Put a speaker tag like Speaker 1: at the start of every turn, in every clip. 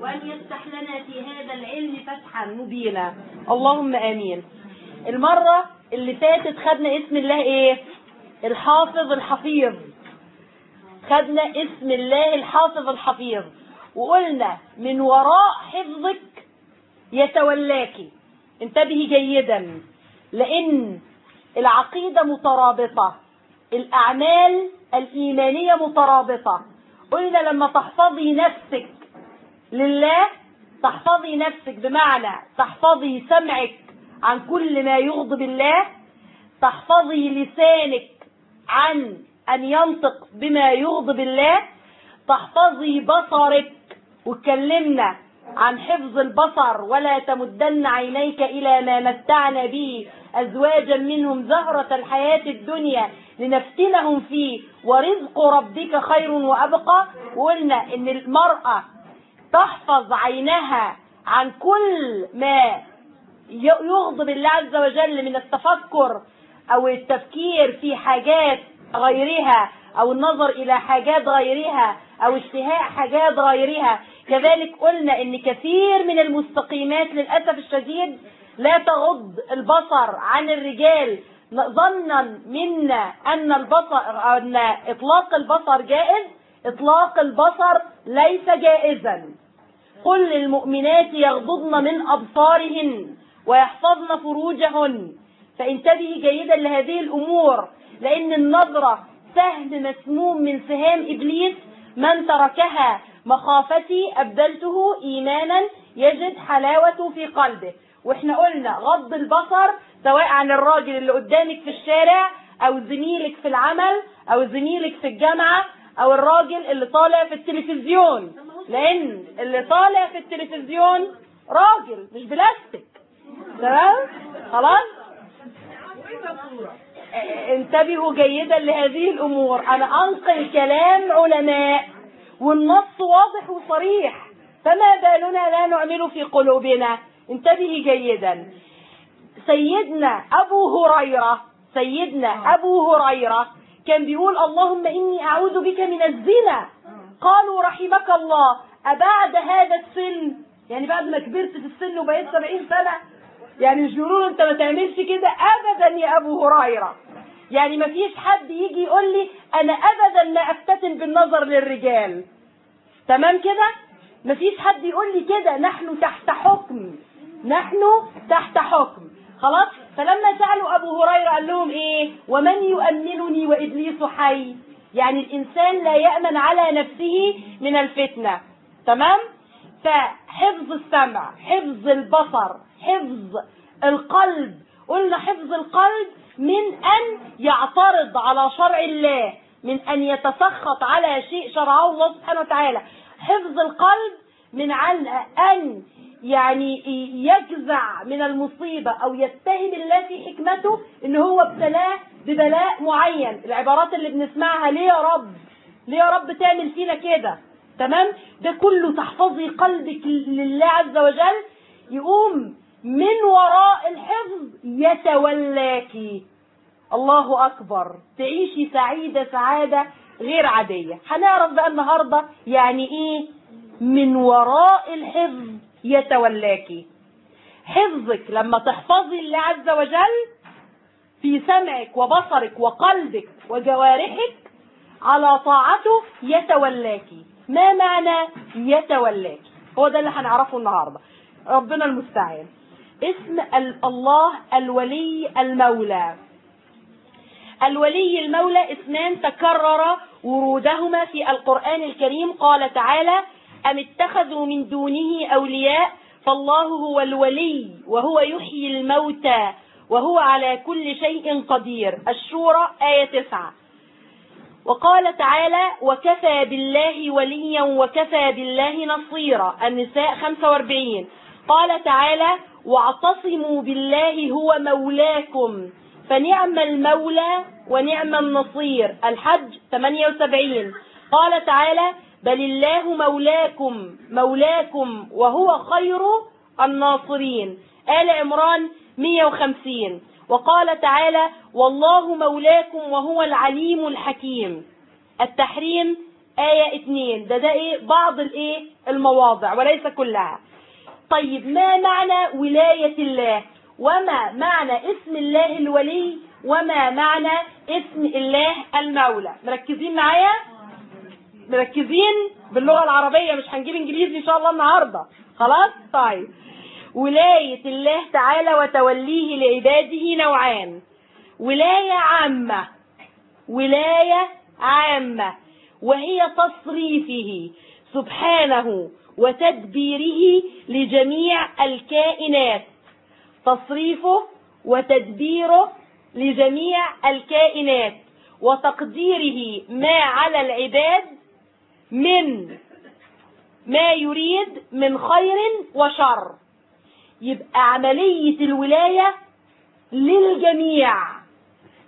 Speaker 1: وأن يفتح لنا في هذا العلم فتحا مبينا. اللهم آمين. المرة اللي فاتت خدنا اسم الله إيه؟ الحافظ الحفيظ. خدنا اسم الله الحافظ الحفيظ. وقلنا من وراء حفظك يتولاك. انتبهي جيدا. لأن العقيدة مترابطة. الأعمال الإيمانية مترابطة. قلنا لما تحفظي نفسك لله تحفظي نفسك بمعنى تحفظي سمعك عن كل ما يغضب الله تحفظي لسانك عن أن ينطق بما يغضب الله تحفظي بصرك. واتكلمنا عن حفظ البصر ولا تمدن عينيك إلى ما متعنا به أزواجا منهم زهرة الحياة الدنيا لنفتنهم فيه. ورزق ربك خير وأبقى. وقلنا إن المرأة تحفظ عينها عن كل ما يغضب الله عز وجل من التفكر أو التفكير في حاجات غيرها أو النظر إلى حاجات غيرها أو اشتهاء حاجات غيرها. كذلك قلنا إن كثير من المستقيمات للأسف الشديد لا تغض البصر عن الرجال. ظنا منا أن البصر أن إطلاق البصر جائز إطلاق البصر ليس جائزا. قل للمؤمنات يغضضن من أبصارهن ويحفظن فروجهن. فانتبهي جيدا لهذه الأمور لأن النظرة سهم مسموم من سهام إبليس من تركها. مخافتي أبدلته ايمانا يجد حلاوته في قلبه. وإحنا قلنا غض البصر سواء عن الراجل اللي قدامك في الشارع أو زميلك في العمل أو زميلك في الجامعة أو الراجل اللي طالع في التلفزيون. لأن اللي طالع في التلفزيون راجل مش بلاستيك. تمام؟ خلاص؟ انتبهوا جيدا لهذه الأمور. أنا انقل كلام علماء والنص واضح وصريح. فما بالنا لا نعمل في قلوبنا. انتبهي جيدا. سيدنا أبو هريرة سيدنا أبو هريرة كان بيقول اللهم إني أعوذ بك من الزنا. قالوا رحمك الله. أبعد هذا السن؟ يعني بعد ما كبرت في السن وبقيت 70 سنة؟ يعني مش بيقولوا أنت ما تعملش كده ابدا يا أبو هريرة. يعني ما فيش حد يجي يقول لي أنا ابدا لا أفتتن بالنظر للرجال. تمام كده؟ ما فيش حد يقول لي كده. نحن تحت حكم. نحن تحت حكم. خلاص؟ فلما سألوا أبو هريرة قال لهم إيه؟ ومن يؤمنني وإبليس حي؟ يعني الإنسان لا يأمن على نفسه من الفتنة. تمام؟ فحفظ السمع حفظ البصر حفظ القلب. قلنا حفظ القلب من أن يعترض على شرع الله من أن يتسخط على شيء شرعه الله سبحانه وتعالى. حفظ القلب من عن أن يعني يجزع من المصيبة أو يتهم الله في حكمته إن هو ابتلاه ببلاء معين. العبارات اللي بنسمعها ليه يا رب؟ ليه يا رب تعمل فينا كده؟ تمام؟ ده كله تحفظي قلبك لله عز وجل. يقوم من وراء الحفظ يتولاكي الله أكبر. تعيشي سعيدة سعادة غير عادية. هنعرف بقى النهاردة يعني إيه؟ من وراء الحفظ يتولاكي حفظك لما تحفظي الله عز وجل في سمعك وبصرك وقلبك وجوارحك على طاعته يتولاكي ما معنى يتولاكي هو ده اللي هنعرفه النهارده. ربنا المستعان. اسم الله الولي المولى. الولي المولى اسمان تكرر ورودهما في القرآن الكريم. قال تعالى أم اتخذوا من دونه أولياء؟ فالله هو الولي وهو يحيي الموتى وهو على كل شيء قدير. الشورى آية 9 وقال تعالى وكفى بالله وليا وكفى بالله نصيرا. النساء 45 قال تعالى واعتصموا بالله هو مولاكم فنعم المولى ونعم النصير. الحج 78 قال تعالى بل الله مولاكم مولاكم وهو خير الناصرين. آل عمران 150 وقال تعالى والله مولاكم وهو العليم الحكيم. التحريم آية اتنين ده ده إيه؟ بعض الإيه؟ المواضع وليس كلها. طيب ما معنى ولاية الله؟ وما معنى اسم الله الولي؟ وما معنى اسم الله المولى؟ مركزين معايا؟ مركزين باللغة العربية مش هنجيب إنجليزي إن شاء الله النهاردة. خلاص؟ طيب. ولاية الله تعالى وتوليه لعباده نوعان. ولاية عامة. ولاية عامة. وهي تصريفه سبحانه وتدبيره لجميع الكائنات. تصريفه وتدبيره لجميع الكائنات. وتقديره ما على العباد من ما يريد من خير وشر. يبقى عملية الولاية للجميع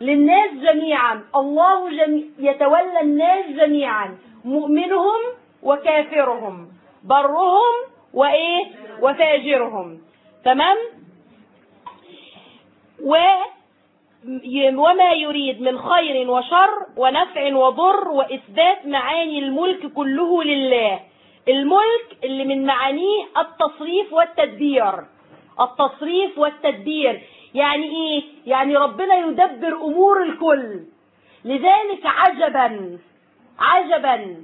Speaker 1: للناس جميعا. الله جميع يتولى الناس جميعا. مؤمنهم وكافرهم. برهم وإيه؟ وفاجرهم. تمام؟ و وما يريد من خير وشر ونفع وضر وإثبات معاني الملك كله لله. الملك اللي من معانيه التصريف والتدبير. التصريف والتدبير. يعني إيه؟ يعني ربنا يدبر أمور الكل. لذلك عجبا عجبا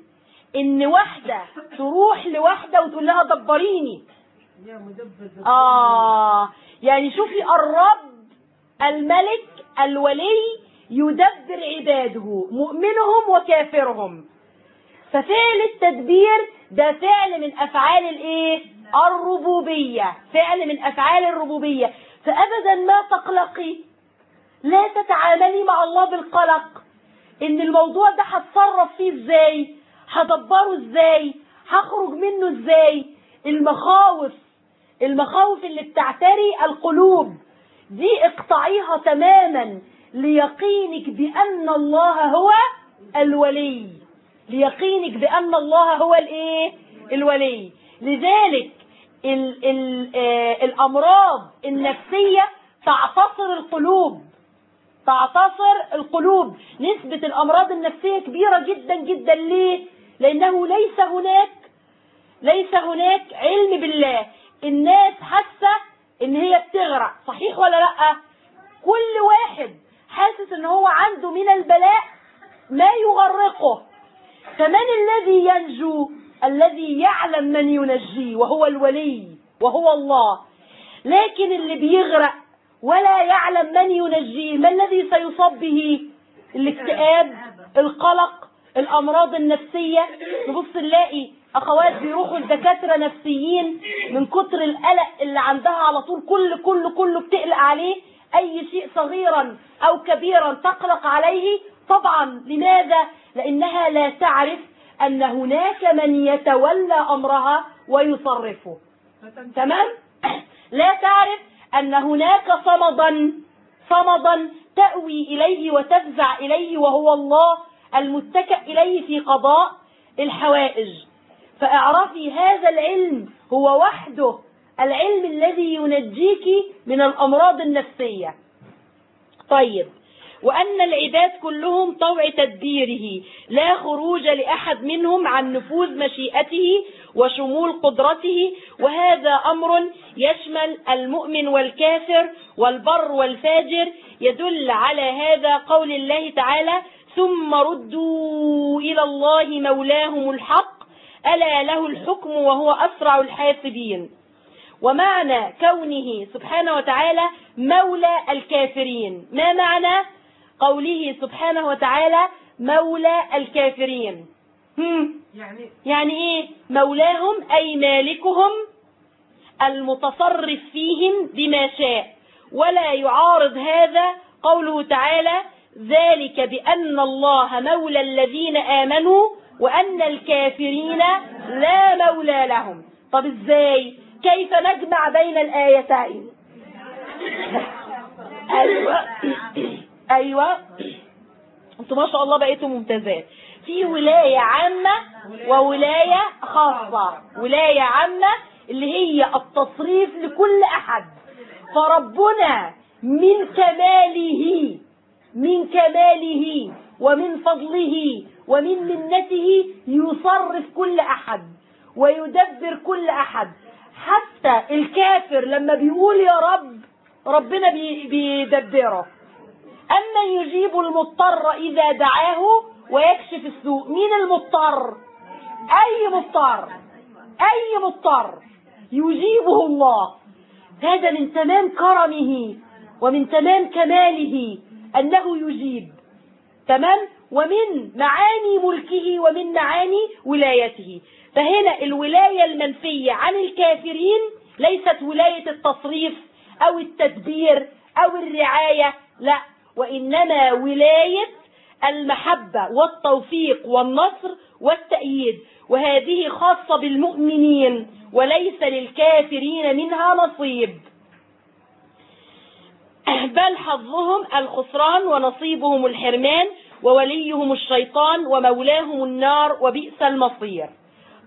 Speaker 1: إن واحدة تروح لواحدة وتقول لها دبريني. آه. يعني شوفي الرب الملك الولي يدبر عباده مؤمنهم وكافرهم. ففعل التدبير ده فعل من أفعال الإيه؟ الربوبية. فعل من أفعال الربوبية. فابدا ما تقلقي. لا تتعاملي مع الله بالقلق. إن الموضوع ده هتصرف فيه إزاي؟ هدبره إزاي؟ هخرج منه إزاي؟ المخاوف. المخاوف اللي بتعتري القلوب. دي اقطعيها تماما ليقينك بأن الله هو الولي. ليقينك بأن الله هو الإيه؟ الولي. لذلك ال ال آه الأمراض النفسية تعتصر القلوب. تعتصر القلوب. نسبة الأمراض النفسية كبيرة جدا جدا. ليه؟ لأنه ليس هناك ليس هناك علم بالله. الناس حاسة إن هي بتغرق صحيح ولا لأ؟ كل واحد حاسس إن هو عنده من البلاء ما يغرقه فمن الذي ينجو؟ الذي يعلم من ينجيه وهو الولي وهو الله لكن اللي بيغرق ولا يعلم من ينجيه ما الذي سيصاب به الاكتئاب القلق الأمراض النفسية نبص نلاقي أخوات بيروحوا لدكاتره نفسيين من كتر القلق اللي عندها على طول. كل كل كله بتقلق عليه. أي شيء صغيرا أو كبيرا تقلق عليه. طبعا. لماذا؟ لأنها لا تعرف أن هناك من يتولى أمرها ويصرفه. تمام؟ لا تعرف أن هناك صمدا صمدا تأوي إليه وتفزع إليه وهو الله المتكأ إليه في قضاء الحوائج. فاعرفي هذا العلم هو وحده العلم الذي ينجيك من الأمراض النفسية. طيب وأن العباد كلهم طوع تدبيره لا خروج لأحد منهم عن نفوذ مشيئته وشمول قدرته وهذا أمر يشمل المؤمن والكافر والبر والفاجر يدل على هذا قول الله تعالى ثم ردوا إلى الله مولاهم الحق ألا له الحكم وهو أسرع الحاسبين. ومعنى كونه سبحانه وتعالى مولى الكافرين. ما معنى قوله سبحانه وتعالى مولى الكافرين؟ هم.
Speaker 2: يعني
Speaker 1: يعني إيه؟ مولاهم أي مالكهم المتصرف فيهم بما شاء. ولا يعارض هذا قوله تعالى ذلك بأن الله مولى الذين آمنوا وأن الكافرين لا مولى لهم. طب إزاي؟ كيف نجمع بين الآيتين؟ أيوة. أيوة. أنتوا ما شاء الله بقيتوا ممتازات في ولاية عامة وولاية خاصة. ولاية عامة اللي هي التصريف لكل أحد. فربنا من كماله من كماله ومن فضله ومن منته يصرف كل أحد ويدبر كل أحد. حتى الكافر لما بيقول يا رب ربنا بي- بيدبره. أما يجيب المضطر إذا دعاه ويكشف السوء. مين المضطر؟ أي مضطر؟ أي مضطر؟ يجيبه الله. هذا من تمام كرمه ومن تمام كماله أنه يجيب. تمام؟ ومن معاني ملكه ومن معاني ولايته. فهنا الولاية المنفية عن الكافرين ليست ولاية التصريف أو التدبير أو الرعاية لا. وإنما ولاية المحبة والتوفيق والنصر والتأييد. وهذه خاصة بالمؤمنين وليس للكافرين منها نصيب. بل حظهم الخسران ونصيبهم الحرمان ووليهم الشيطان ومولاهم النار وبئس المصير.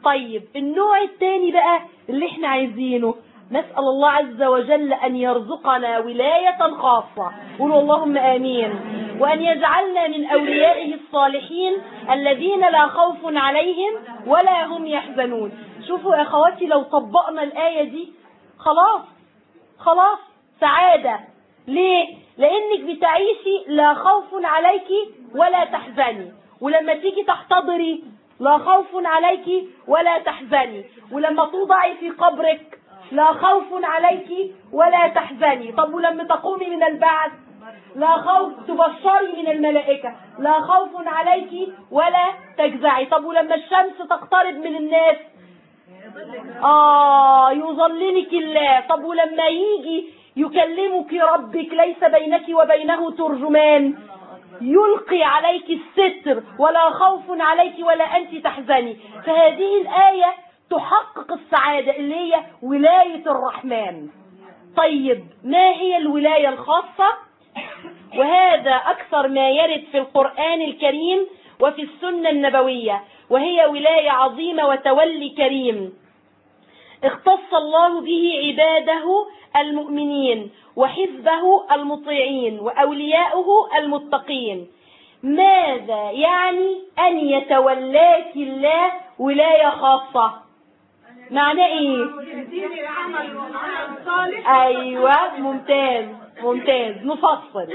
Speaker 1: طيب النوع الثاني بقى اللي إحنا عايزينه. نسأل الله عز وجل أن يرزقنا ولاية خاصة. قولوا اللهم آمين. وأن يجعلنا من أوليائه الصالحين الذين لا خوف عليهم ولا هم يحزنون. شوفوا يا أخواتي لو طبقنا الآية دي خلاص خلاص سعادة. ليه؟ لأنك بتعيشي لا خوف عليك ولا تحزني. ولما تيجي تحتضري لا خوف عليك ولا تحزني. ولما توضعي في قبرك لا خوف عليك ولا تحزني. طب ولما تقومي من البعث لا خوف تبشري من الملائكة. لا خوف عليك ولا تجزعي. طب ولما الشمس تقترب من الناس؟ آه يظللك الله. طب ولما يجي يكلمك ربك ليس بينك وبينه ترجمان. يلقي عليك الستر ولا خوف عليك ولا أنت تحزني. فهذه الآية تحقق السعادة اللي هي ولاية الرحمن. طيب ما هي الولاية الخاصة؟ وهذا أكثر ما يرد في القرآن الكريم وفي السنة النبوية وهي ولاية عظيمة وتولي كريم. اختص الله به عباده المؤمنين وحزبه المطيعين وأولياؤه المتقين. ماذا يعني أن يتولاك الله ولاية خاصة؟ معناه
Speaker 2: إيه؟
Speaker 1: أيوه ممتاز ممتاز نفصل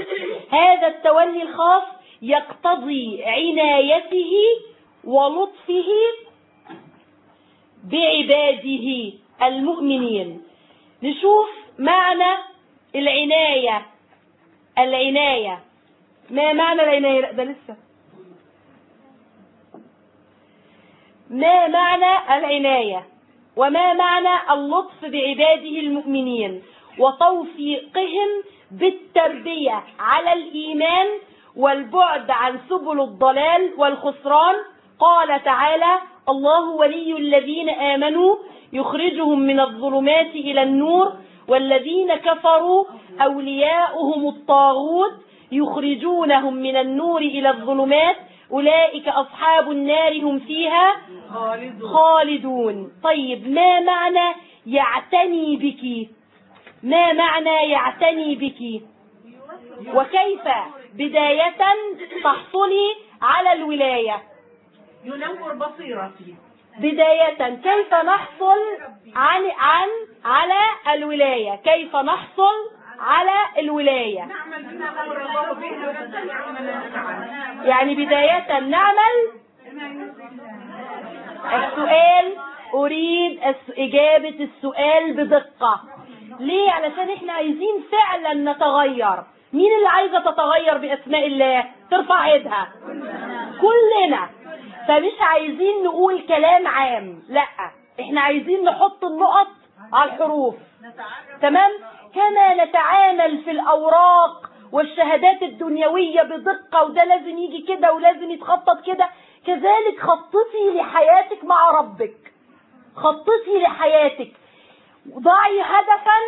Speaker 1: هذا التولي الخاص يقتضي عنايته ولطفه بعباده المؤمنين. نشوف معنى العناية. العناية. ما معنى العناية؟ لا ده لسه. ما معنى العناية؟ وما معنى اللطف بعباده المؤمنين؟ وتوفيقهم بالتربية على الإيمان والبعد عن سبل الضلال والخسران. قال تعالى الله ولي الذين آمنوا يخرجهم من الظلمات إلى النور والذين كفروا أولياؤهم الطاغوت يخرجونهم من النور إلى الظلمات أولئك أصحاب النار هم فيها
Speaker 2: خالد
Speaker 1: خالدون. طيب ما معنى يعتني بك؟ ما معنى يعتني بك؟ وكيف بداية تحصلي على الولاية؟
Speaker 2: ينور بصيرتي.
Speaker 1: بداية كيف نحصل عن عن على الولاية؟ كيف نحصل على الولاية؟
Speaker 2: نعمل بما أمر الله به ونتبع ما لا نفعل.
Speaker 1: يعني بداية نعمل السؤال. أريد إجابة السؤال بدقة. ليه؟ علشان إحنا عايزين فعلا نتغير. مين اللي عايزة تتغير بأسماء الله؟ ترفع ايدها كلنا. فمش عايزين نقول كلام عام لا إحنا عايزين نحط النقط على الحروف. تمام؟ كما نتعامل في الأوراق والشهادات الدنيوية بدقة وده لازم يجي كده ولازم يتخطط كده. كذلك خططي لحياتك مع ربك. خططي لحياتك. ضعي هدفا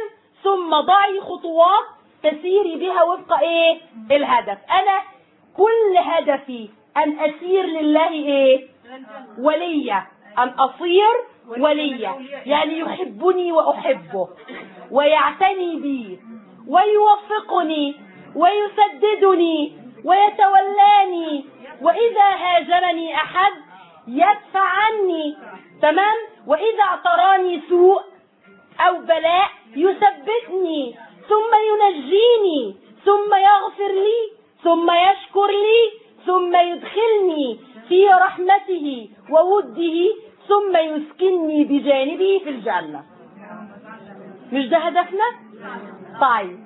Speaker 1: ثم ضعي خطوات تسيري بها وفق إيه؟ الهدف. أنا كل هدفي أن أسير لله إيه؟ ولية أن أصير ولية يعني يحبني وأحبه. ويعتني بي. ويوفقني. ويسددني. ويتولاني. وإذا هاجمني أحد يدفع عني. تمام؟ وإذا اعتراني سوء أو بلاء يثبتني ثم ينجيني. ثم يغفر لي. ثم يشكر لي. ثم يدخلني في رحمته ووده ثم يسكنني بجانبه في الجنة. مش ده هدفنا؟ طيب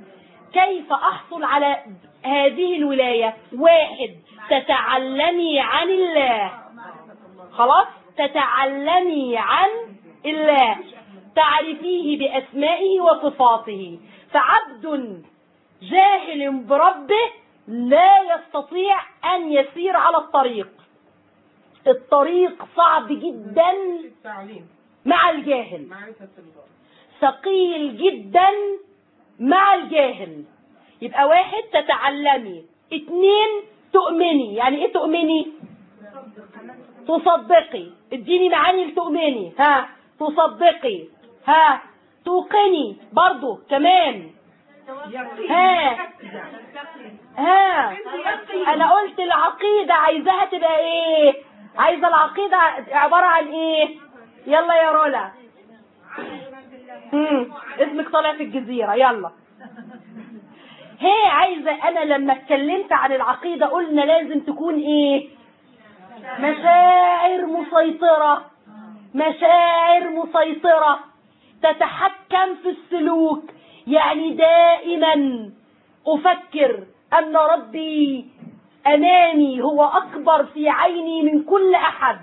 Speaker 1: كيف أحصل على هذه الولاية؟ واحد تتعلمي عن الله. خلاص؟ تتعلمي عن الله. تعرفيه بأسمائه وصفاته. فعبد جاهل بربه لا يستطيع أن يسير على الطريق. الطريق صعب جدا مع الجاهل. ثقيل جدا مع الجاهل. يبقى واحد تتعلمي. اتنين تؤمني. يعني إيه تؤمني؟ تصدقي. اديني معاني لتؤمني. ها تصدقي. ها توقني. برضو كمان. ها. ها. أنا قلت العقيدة عايزاها تبقى إيه؟ عايزة العقيدة عبارة عن إيه؟ يلا يا رولا. مم. اسمك طالع في الجزيرة. يلا. هي عايزة أنا لما اتكلمت عن العقيدة قلنا لازم تكون إيه؟ مشاعر مسيطرة. مشاعر مسيطرة. تتحكم في السلوك. يعني دائما أفكر أن ربي أمامي هو أكبر في عيني من كل أحد.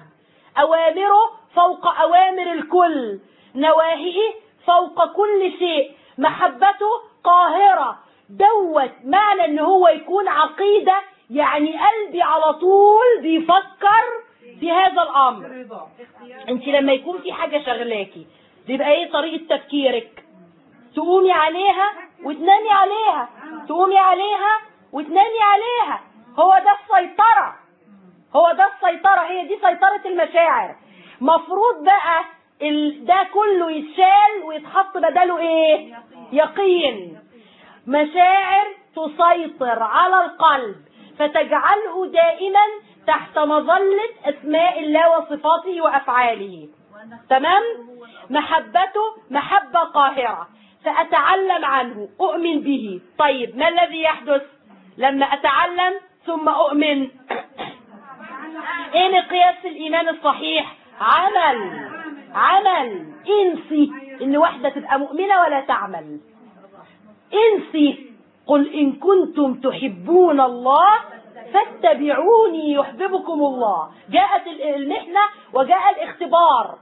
Speaker 1: أوامره فوق أوامر الكل. نواهيه فوق كل شيء. محبته قاهرة. دوت معنى إن هو يكون عقيدة. يعني قلبي على طول بيفكر في هذا الامر انت لما يكون في حاجة شغلاكي بيبقى إيه طريقة تفكيرك؟ تقومي عليها وتنامي عليها تقومي عليها وتنامي عليها. هو ده السيطرة. هو ده السيطرة. هي دي سيطرة المشاعر. مفروض بقى. ده كله يتشال ويتحط بداله إيه؟ يقين. مشاعر تسيطر على القلب فتجعله دائما تحت مظلة أسماء الله وصفاته وأفعاله. تمام؟ محبته محبة قاهرة. فأتعلم عنه. أؤمن به. طيب ما الذي يحدث؟ لما أتعلم ثم أؤمن. إيه مقياس الإيمان الصحيح؟ عمل. عمل. إنسي. إن واحدة تبقى مؤمنة ولا تعمل. إنسي. قل إن كنتم تحبون الله فاتبعوني يحببكم الله. جاءت المحنة وجاء الاختبار.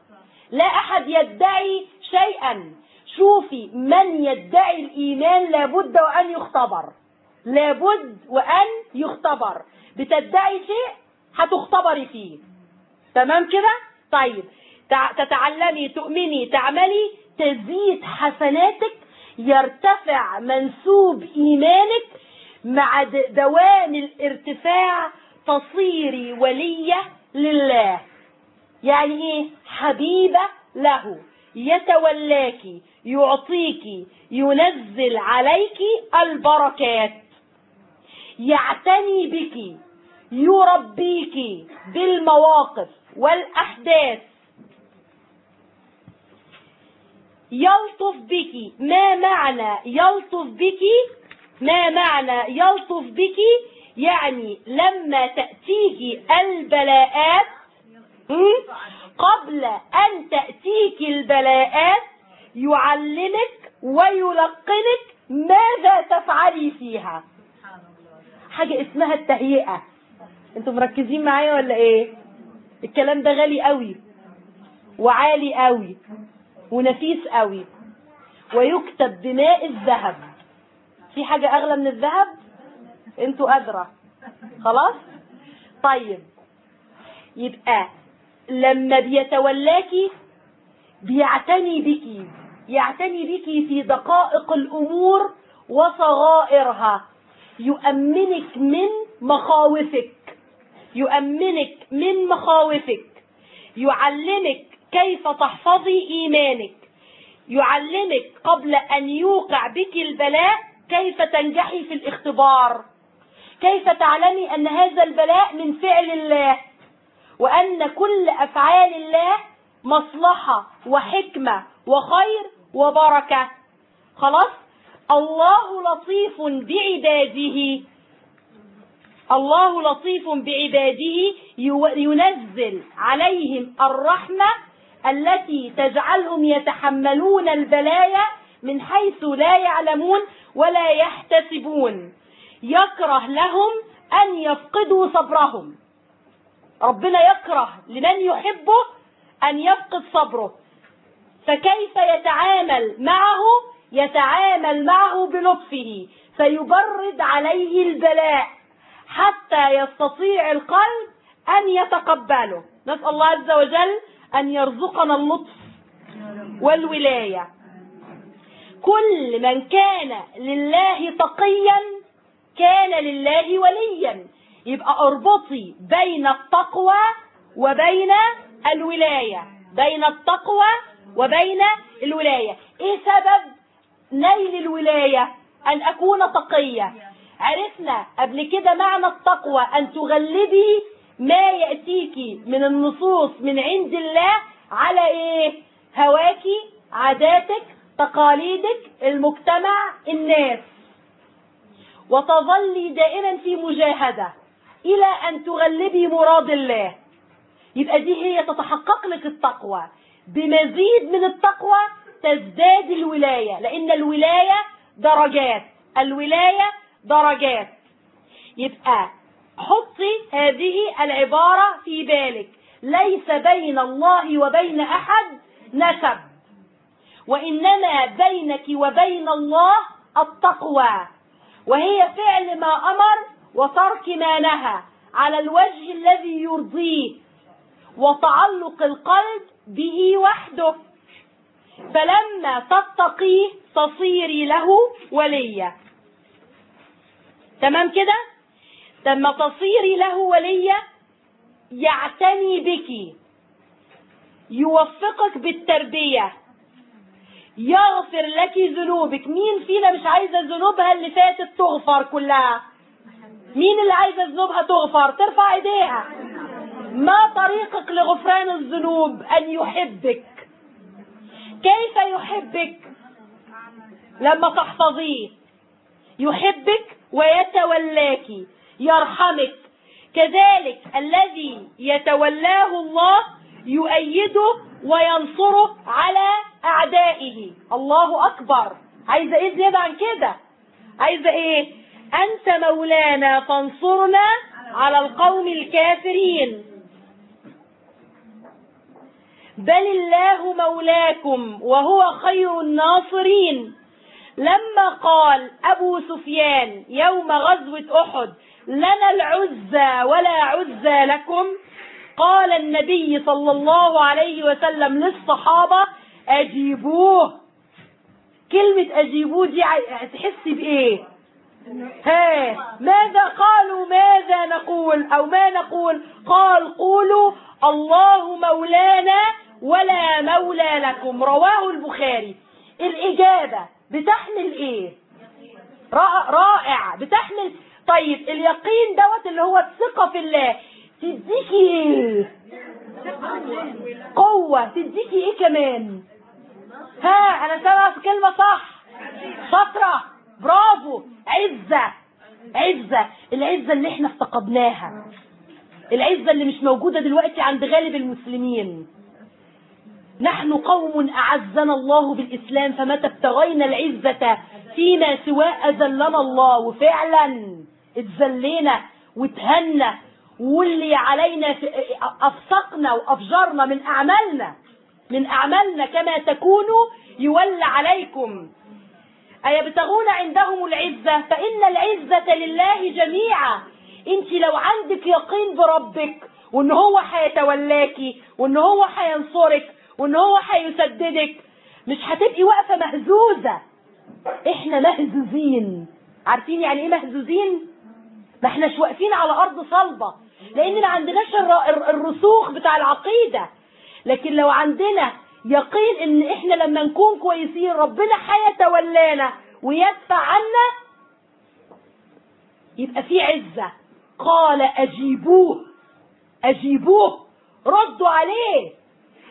Speaker 1: لا أحد يدعي شيئا. شوفي من يدعي الإيمان لابد وأن يختبر. لابد وأن يختبر. بتدعي شيء هتختبري فيه. تمام كده؟ طيب. تع- تتعلمي تؤمني تعملي تزيد حسناتك يرتفع منسوب إيمانك مع دوام الارتفاع تصيري ولية لله. يعني إيه؟ حبيبة له. يتولاك يعطيك ينزل عليك البركات. يعتني بك يربيك بالمواقف والأحداث. يلطف بك ما معنى يلطف بك؟ ما معنى يلطف بك؟ يعني لما تأتيك البلاءات? قبل أن تأتيك البلاءات يعلمك ويلقنك ماذا تفعلي فيها. حاجة اسمها التهيئة. أنتوا مركزين معايا ولا إيه؟ الكلام ده غالي قوي وعالي قوي ونفيس قوي. ويكتب بماء الذهب. في حاجة أغلى من الذهب؟ أنتوا أدرى. خلاص؟ طيب. يبقى لما بيتولاكي بيعتني بك يعتني بك في دقائق الأمور وصغائرها. يؤمنك من مخاوفك. يؤمنك من مخاوفك. يعلمك كيف تحفظي إيمانك. يعلمك قبل أن يوقع بك البلاء كيف تنجحي في الاختبار. كيف تعلمي أن هذا البلاء من فعل الله. وأن كل أفعال الله مصلحة وحكمة وخير وبركة. خلاص؟ الله لطيف بعباده. الله لطيف بعباده ينزل عليهم الرحمة التي تجعلهم يتحملون البلايا من حيث لا يعلمون ولا يحتسبون. يكره لهم أن يفقدوا صبرهم. ربنا يكره لمن يحبه أن يفقد صبره. فكيف يتعامل معه؟ يتعامل معه بلطفه فيبرد عليه البلاء حتى يستطيع القلب أن يتقبله. نسأل الله عز وجل أن يرزقنا اللطف والولاية. كل من كان لله تقيا كان لله وليا. يبقى أربطي بين التقوى وبين الولاية. بين التقوى وبين الولاية. إيه سبب نيل الولاية؟ أن أكون تقية. عرفنا قبل كده معنى التقوى أن تغلبي ما يأتيك من النصوص من عند الله على إيه؟ هواكي عاداتك تقاليدك المجتمع الناس. وتظلي دائما في مجاهدة. إلى أن تغلبي مراد الله. يبقى دي هي تتحقق لك التقوى. بمزيد من التقوى تزداد الولاية لأن الولاية درجات. الولاية درجات. يبقى حطي هذه العبارة في بالك. ليس بين الله وبين أحد نسب. وإنما بينك وبين الله التقوى. وهي فعل ما أمر وترك ما نهى على الوجه الذي يرضيه وتعلق القلب به وحده. فلما تتقيه تصيري له وليا. تمام كده؟ لما تصيري له وليا يعتني بك. يوفقك بالتربية. يغفر لك ذنوبك. مين فينا مش عايزة ذنوبها اللي فاتت تغفر كلها؟ مين اللي عايزة ذنوبها تغفر ترفع ايديها. ما طريقك لغفران الذنوب؟ أن يحبك. كيف يحبك؟ لما تحفظيه يحبك ويتولاك. يرحمك. كذلك الذي يتولاه الله يؤيده وينصره على أعدائه. الله أكبر. عايزة إيه زيادة عن كده؟ عايزة إيه؟ أنت مولانا فانصرنا على القوم الكافرين. بل الله مولاكم وهو خير الناصرين. لما قال أبو سفيان يوم غزوة أحد لنا العزى ولا عزى لكم. قال النبي صلى الله عليه وسلم للصحابة أجيبوه. كلمة أجيبوه دي تحسي بإيه؟ ها ماذا قالوا ماذا نقول أو ما نقول؟ قال قولوا الله مولانا ولا مولى لكم. رواه البخاري. الإجابة بتحمل إيه؟ رائع, رائع بتحمل. طيب اليقين دوت اللي هو الثقة في الله. تديكي إيه؟ قوة. تديكي إيه كمان؟ ها أنا سامعة كلمة صح. شاطرة. برافو! عزة! عزة! العزة اللي إحنا افتقدناها. العزة اللي مش موجودة دلوقتي عند غالب المسلمين. نحن قوم أعزنا الله بالإسلام فمتى ابتغينا العزة فيما سواء أذلنا الله. وفعلا اتذلينا واتهنا واللي علينا أفسقنا وأفجرنا من أعمالنا. من أعمالنا كما تكونوا يولى عليكم. أيبتغون عندهم العزة؟ فإن العزة لله جميعا. انت لو عندك يقين بربك وإن هو هيتولاكي وإن هو هينصرك وإن هو هيسددك مش هتبقي واقفة مهزوزة. إحنا مهزوزين. عارفين يعني إيه مهزوزين؟ ما إحناش واقفين على أرض صلبة لأن ما عندناش الرسوخ بتاع العقيدة. لكن لو عندنا يقين إن إحنا لما نكون كويسين ربنا هيتولانا ويدفع عنا يبقى في عزة. قال أجيبوه. أجيبوه. ردوا عليه.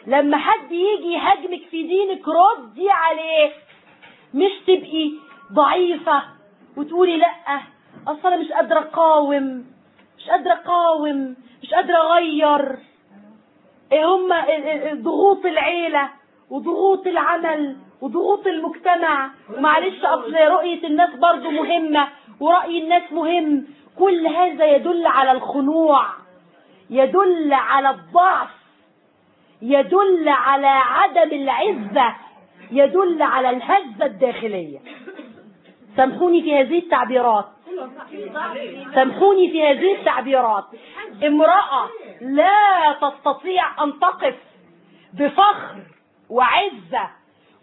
Speaker 1: لما حد يجي يهاجمك في دينك ردي عليه. مش تبقي ضعيفة وتقولي لأ أصل أنا مش قادرة أقاوم مش قادرة أقاوم مش قادرة أغير. إيه هما ضغوط العيلة وضغوط العمل وضغوط المجتمع؟ ومعلش أصل رؤية الناس برضو مهمة ورأي الناس مهم. كل هذا يدل على الخنوع يدل على الضعف يدل على عدم العزة يدل على الهزة الداخلية. سامحوني في هذه التعبيرات. سامحوني في هذه التعبيرات. امرأة لا تستطيع أن تقف بفخر وعزة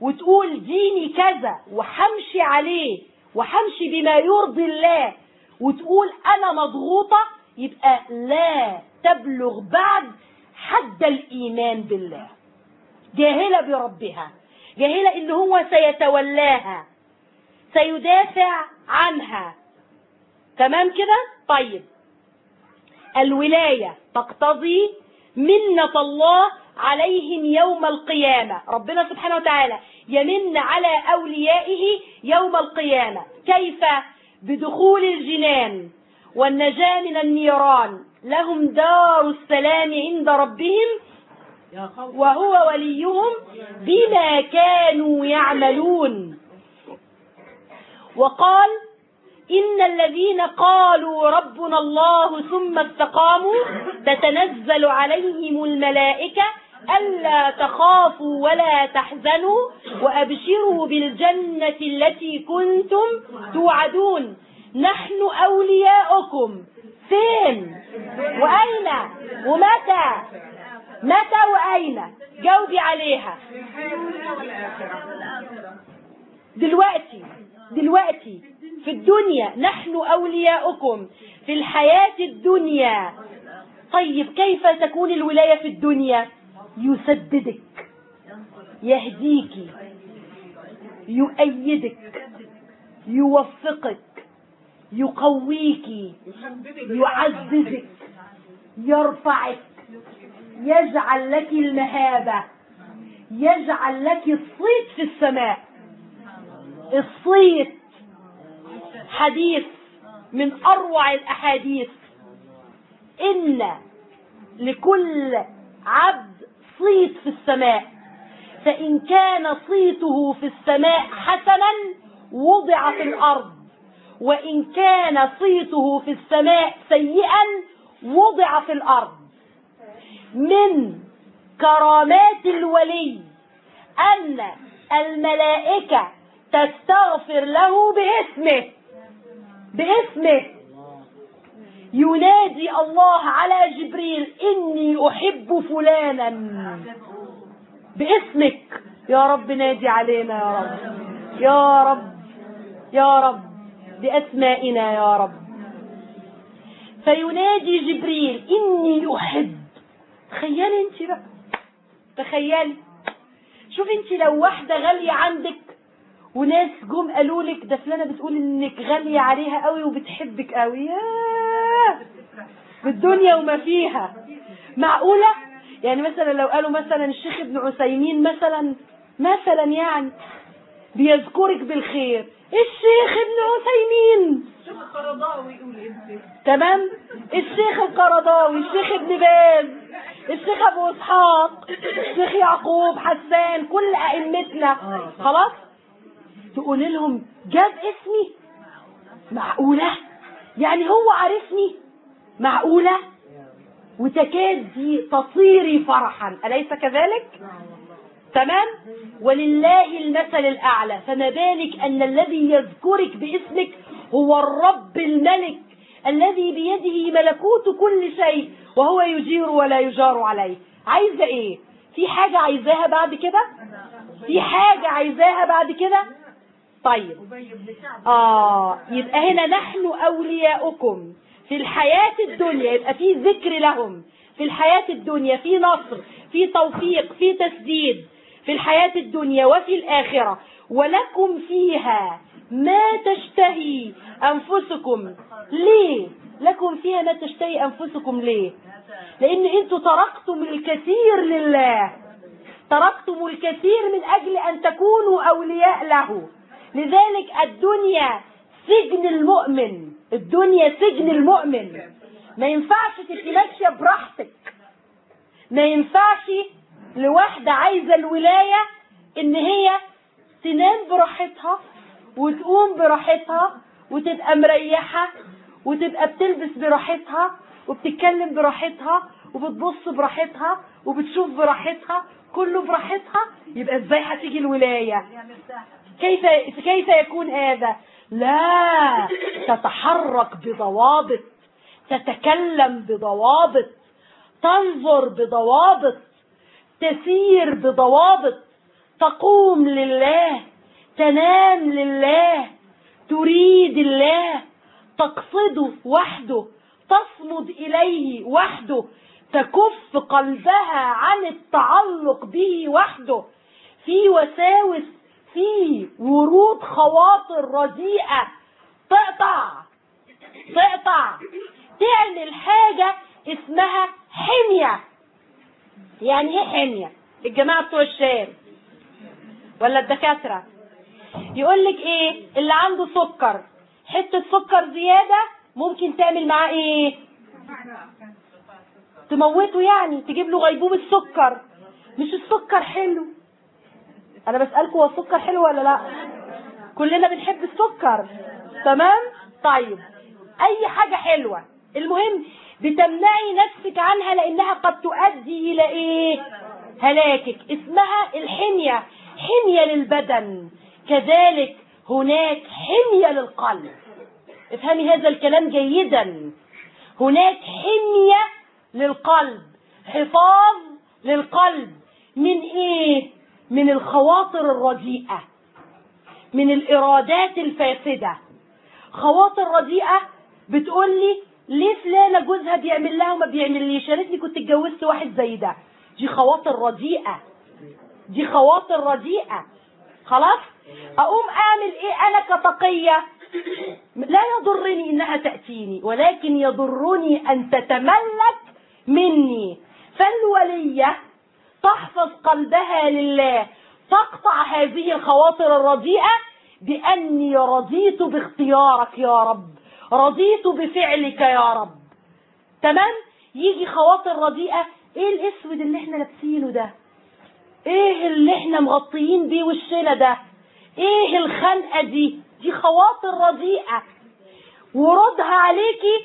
Speaker 1: وتقول ديني كذا وحمشي عليه وحمشي بما يرضي الله وتقول أنا مضغوطة يبقى لا تبلغ بعد حد الإيمان بالله. جاهلة بربها جاهلة إن هو سيتولاها سيدافع عنها. تمام كده؟ طيب. الولاية تقتضي منة الله عليهم يوم القيامة. ربنا سبحانه وتعالى يمن على أوليائه يوم القيامة. كيف؟ بدخول الجنان والنجاة من النيران. لهم دار السلام عند ربهم وهو وليهم بما كانوا يعملون. وقال إن الذين قالوا ربنا الله ثم استقاموا تتنزل عليهم الملائكة ألا تخافوا ولا تحزنوا وأبشروا بالجنة التي كنتم توعدون. نحن أولياؤكم. فين؟ وأين؟ ومتى؟ متى وأين؟ جاوبي عليها. دلوقتي دلوقتي. في الدنيا نحن أولياؤكم في الحياة الدنيا. طيب كيف تكون الولاية في الدنيا؟ يسددك يهديك يؤيدك يوفقك يقويك يعززك يرفعك يجعل لك المهابة يجعل لك الصيت في السماء. الصيت حديث من أروع الأحاديث. إن لكل عبد صيت في السماء فإن كان صيته في السماء حسنا وضع في الأرض وإن كان صيته في السماء سيئا وضع في الأرض. من كرامات الولي أن الملائكة تستغفر له باسمه. باسمه. ينادي الله على جبريل إني أحب فلانا. باسمك. يا رب نادي علينا يا رب. يا رب. يا رب. بأسمائنا يا رب. فينادي جبريل إني أحب. تخيلي انت بقى. تخيلي. شوف انت لو واحدة غالية عندك وناس جم قالوا لك ده فلانة بتقول إنك غالية عليها قوي وبتحبك قوي. بالدنيا وما فيها. معقولة؟ يعني مثلا لو قالوا مثلا الشيخ ابن عثيمين مثلا مثلا يعني بيذكرك بالخير. الشيخ ابن عثيمين!
Speaker 2: شوف القرضاوي يقول انت
Speaker 1: تمام؟ الشيخ القرضاوي الشيخ ابن باز الشيخ أبو إسحاق الشيخ يعقوب حسان كل أئمتنا. خلاص؟ تقول لهم جاب اسمي؟ معقولة؟ يعني هو عارفني؟ معقولة؟ وتكادي تصيري فرحا أليس كذلك؟ تمام؟ ولله المثل الأعلى فما بالك أن الذي يذكرك باسمك هو الرب الملك الذي بيده ملكوت كل شيء وهو يجير ولا يجار عليه. عايزة إيه؟ في حاجة عايزاها بعد كده؟ في حاجة عايزاها بعد كده؟ طيب آه يبقى هنا نحن أولياؤكم. في الحياة الدنيا يبقى في ذكر لهم. في الحياة الدنيا في نصر في توفيق في تسديد. في الحياة الدنيا وفي الآخرة. ولكم فيها ما تشتهي أنفسكم. ليه؟ لكم فيها ما تشتهي أنفسكم ليه؟ لأن أنتوا تركتم الكثير لله. تركتم الكثير من أجل أن تكونوا أولياء له. لذلك الدنيا سجن المؤمن. الدنيا سجن المؤمن. ما ينفعش تبقي ماشية براحتك. ما ينفعش لواحدة عايزة الولاية إن هي تنام براحتها وتقوم براحتها وتبقى مريحة وتبقى بتلبس براحتها وبتتكلم براحتها وبتبص براحتها وبتشوف براحتها. كله براحتها. يبقى إزاي هتيجي الولاية؟ كيف كيف يكون هذا؟ لا تتحرك بضوابط تتكلم بضوابط تنظر بضوابط تسير بضوابط تقوم لله تنام لله تريد الله تقصده وحده تصمد إليه وحده تكف قلبها عن التعلق به وحده. في وساوس في ورود خواطر رديئة تقطع. تقطع. تعمل حاجة اسمها حمية. يعني إيه حمية؟ الجماعة بتوع الشام. ولا الدكاترة؟ يقول لك إيه؟ اللي عنده سكر. حتة سكر زيادة ممكن تعمل معاه إيه؟ تموته يعني تجيب له غيبوبة سكر. مش السكر حلو. أنا بسألكم هو السكر حلو ولا لا؟ كلنا بنحب السكر. تمام؟ طيب. أي حاجة حلوة. المهم بتمنعي نفسك عنها لأنها قد تؤدي إلى إيه؟ هلاكك. اسمها الحمية. حمية للبدن. كذلك هناك حمية للقلب. افهمي هذا الكلام جيدا. هناك حمية للقلب. حفاظ للقلب. من إيه؟ من الخواطر الرديئة من الإرادات الفاسدة. خواطر رديئة بتقول لي ليه فلانة جوزها بيعمل لها وما بيعمليش؟ يا ريتني كنت اتجوزت واحد زي ده. دي خواطر رديئة. دي خواطر رديئة. خلاص؟ أقوم أعمل إيه أنا كتقية؟ لا يضرني إنها تأتيني ولكن يضرني أن تتملك مني. فالولية تحفظ قلبها لله. تقطع هذه الخواطر الرديئة بأني رضيت باختيارك يا رب. رضيت بفعلك يا رب. تمام؟ يجي خواطر رديئة. إيه الأسود اللي إحنا لابسينه ده؟ إيه اللي إحنا مغطيين بيه وشنا ده؟ إيه الخنقة دي؟ دي خواطر رديئة. وردها عليكي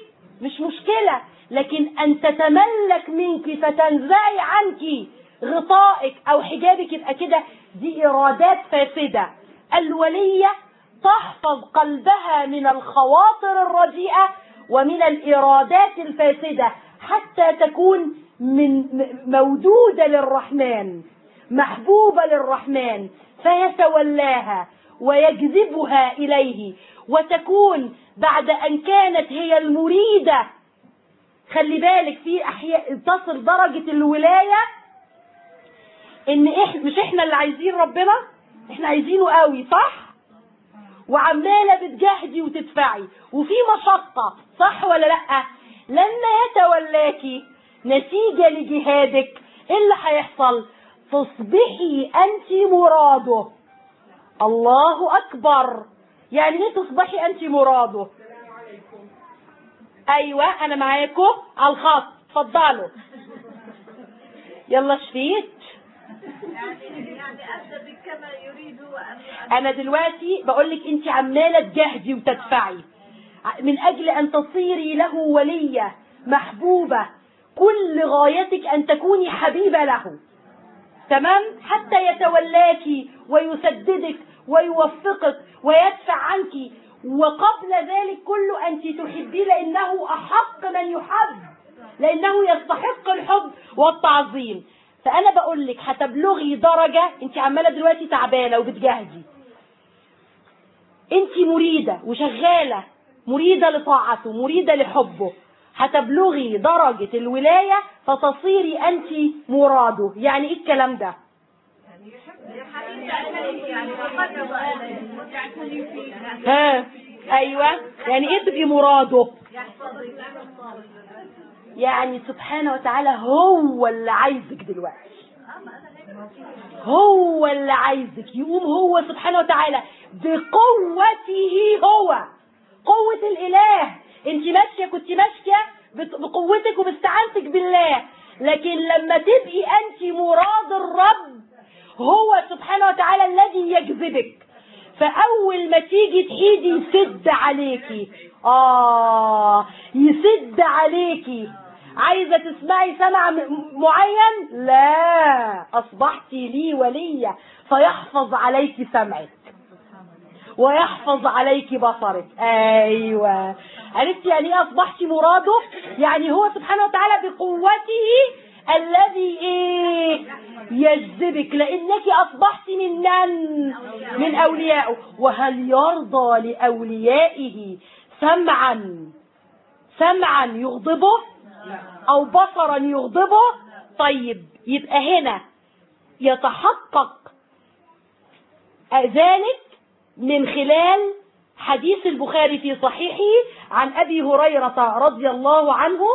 Speaker 1: مش مشكلة لكن أن تتملك منك فتنزعي عنك غطائك أو حجابك يبقى كده دي ارادات فاسدة. الولية تحفظ قلبها من الخواطر الرديئة ومن الارادات الفاسدة حتى تكون من مودودة للرحمن محبوبة للرحمن فيتولاها ويجذبها إليه. وتكون بعد أن كانت هي المريدة خلي بالك في أحياء تصل درجة الولاية إن إحنا مش إحنا اللي عايزين ربنا؟ إحنا عايزينه قوي صح؟ وعمالة بتجاهدي وتدفعي وفي مشقة صح ولا لأ؟ لما يتولاكي نتيجة لجهادك إيه اللي هيحصل؟ تصبحي أنت مراده. الله أكبر. يعني إيه تصبحي أنت مراده؟ أيوه أنا معاكم على الخط اتفضلوا. يلا شفيت
Speaker 2: يعني يعني
Speaker 1: أنا دلوقتي بقول لك أنت عمالة تجاهدي وتدفعي. من أجل أن تصيري له ولية محبوبة كل غايتك أن تكوني حبيبة له. تمام؟ حتى يتولاك ويسددك ويوفقك ويدفع عنك. وقبل ذلك كله أنت تحبيه لأنه أحق من يحب لأنه يستحق الحب والتعظيم. فأنا بقول لك هتبلغي درجة أنت عمالة دلوقتي تعبانة وبتجاهدي. أنت مريدة وشغالة مريدة لطاعته مريدة لحبه. هتبلغي درجة الولاية فتصيري أنت مراده. يعني إيه الكلام ده؟ ها أيوه. يعني إيه تبقي مراده؟ يعني سبحانه وتعالى هو اللي عايزك دلوقتي. هو اللي عايزك. يقوم هو سبحانه وتعالى بقوته هو. قوة الإله. انت ماشية كنت ماشية بقوتك وباستعانتك بالله. لكن لما تبقي انت مراد الرب هو سبحانه وتعالى الذي يجذبك. فأول ما تيجي تحيدي يسد عليكي. آه يسد عليكي. عايزة تسمعي سمع معين؟ لا. أصبحت لي ولية فيحفظ عليك سمعك. ويحفظ عليك بصرك. أيوه. عرفت يعني إيه اصبحت مراده؟ يعني هو سبحانه وتعالى بقوته الذي إيه يجذبك. لأنك اصبحت من من؟ من أوليائه. وهل يرضى لأوليائه سمعا؟ سمعا يغضبه؟ أو بصرا يغضبه طيب يبقى هنا يتحقق ذلك من خلال حديث البخاري في صحيحه عن أبي هريرة رضي الله عنه.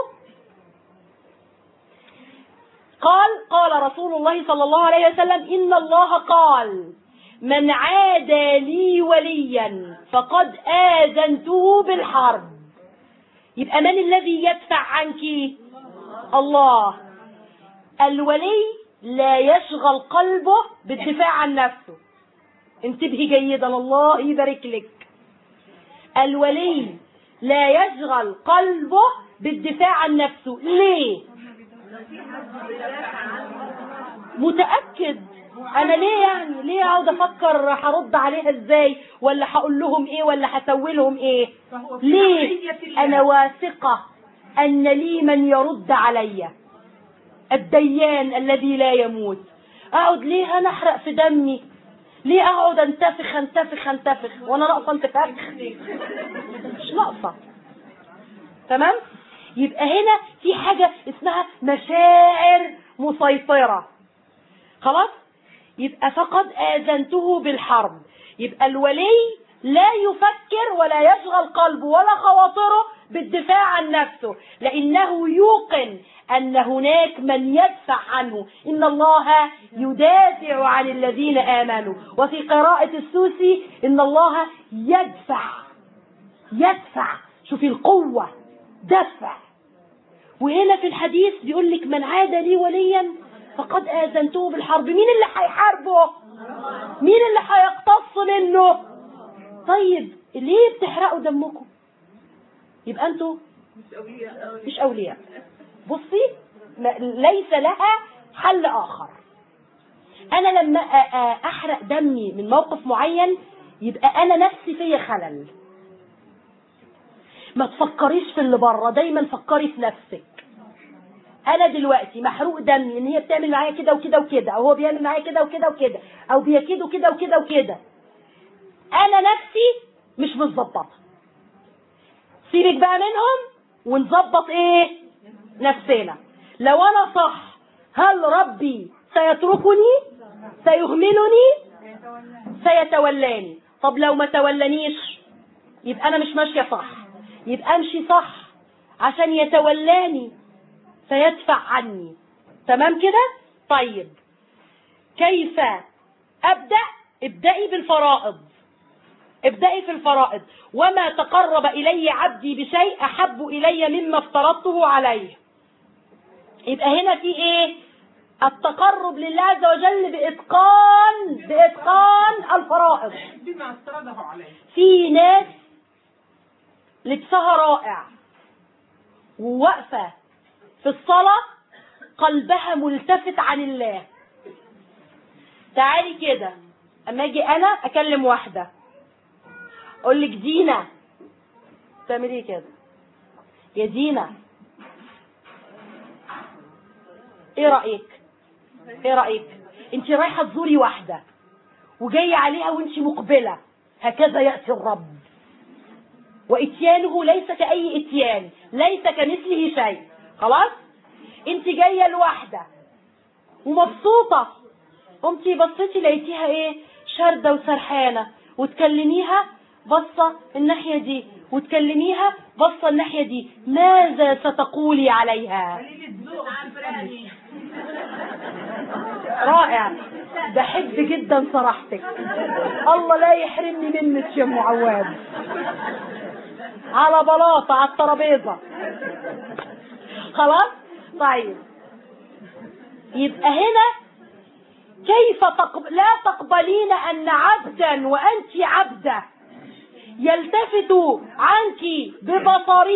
Speaker 1: قال قال رسول الله صلى الله عليه وسلم إن الله قال من عادى لي وليا فقد آذنته بالحرب. يبقى من الذي يدفع عنك؟ الله. الولي لا يشغل قلبه بالدفاع عن نفسه. انتبهي جيدا الله يبارك لك. الولي لا يشغل قلبه بالدفاع عن نفسه. ليه؟ متأكد. أنا ليه يعني؟ ليه أقعد أفكر هرد عليها إزاي؟ ولا هقول لهم إيه؟ ولا هسوي لهم إيه؟ ليه أنا واثقة أن لي من يرد علي؟ الديان الذي لا يموت. أقعد ليه أنا أحرق في دمي؟ ليه أقعد أنتفخ أنتفخ أنتفخ؟ وأنا ناقصة انتفاخ. مش ناقصة. تمام؟ يبقى هنا في حاجة اسمها مشاعر مسيطرة. خلاص؟ يبقى فقد آذنته بالحرب. يبقى الولي لا يفكر ولا يشغل قلبه ولا خواطره بالدفاع عن نفسه لأنه يوقن أن هناك من يدفع عنه. إن الله يدافع عن الذين آمنوا. وفي قراءة السوسي إن الله يدفع يدفع. شوفي القوة دفع. وهنا في الحديث بيقول لك من عاد لي وليا فقد آذنته بالحرب. مين اللي هيحاربه مين اللي هيقتص منه؟ طيب ليه بتحرقوا دمكم؟ يبقى أنتوا مش أولياء. بصي ليس لها حل آخر. أنا لما أ- أ- أحرق دمي من موقف معين يبقى أنا نفسي فيا خلل. ما تفكريش في اللي بره دايما فكري في نفسك. أنا دلوقتي محروق دمي إن هي بتعمل معايا كده وكده وكده أو هو بيعمل معايا كده وكده وكده أو بيكيدوا كده وكده وكده. أنا نفسي مش متظبطة. سيبك بقى منهم ونظبط إيه؟ نفسنا. لو أنا صح هل ربي سيتركني؟ سيهملني؟ سيتولاني. طب لو ما تولانيش يبقى أنا مش ماشية صح. يبقى أمشي صح عشان يتولاني. فيدفع عني. تمام كده؟ طيب. كيف أبدأ؟ ابدأي بالفرائض. ابدأي في الفرائض. وما تقرب إلي عبدي بشيء أحب إلي مما افترضته عليه. يبقى هنا في إيه؟ التقرب لله عز وجل بإتقان بإتقان الفرائض.
Speaker 2: بما افترضه عليه.
Speaker 1: في ناس لبسها رائع وواقفة في الصلاة قلبها ملتفت عن الله. تعالي كده. أما أجي أنا أكلم واحدة. أقول لك دينا. تعملي كده؟ يا دينا. إيه رأيك؟ إيه رأيك؟ أنت رايحة تزوري واحدة وجاية عليها وأنت مقبلة. هكذا يأتي الرب. وإتيانه ليس كأي إتيان ليس كمثله شيء. خلاص؟ انت جاية لوحدة ومبسوطة. قمتي بصيتي لقيتيها إيه؟ شاردة وسرحانة. وتكلميها بصة الناحية دي. وتكلميها بصة الناحية دي. ماذا ستقولي عليها؟ رائع. بحب جدا صراحتك. الله لا يحرمني منك يا أم عواد على بلاطة على الترابيزة. خلاص؟ طيب. يبقى هنا كيف تقب... لا تقبلين أن عبدا وأنت عبدة. يلتفت عنك ببصره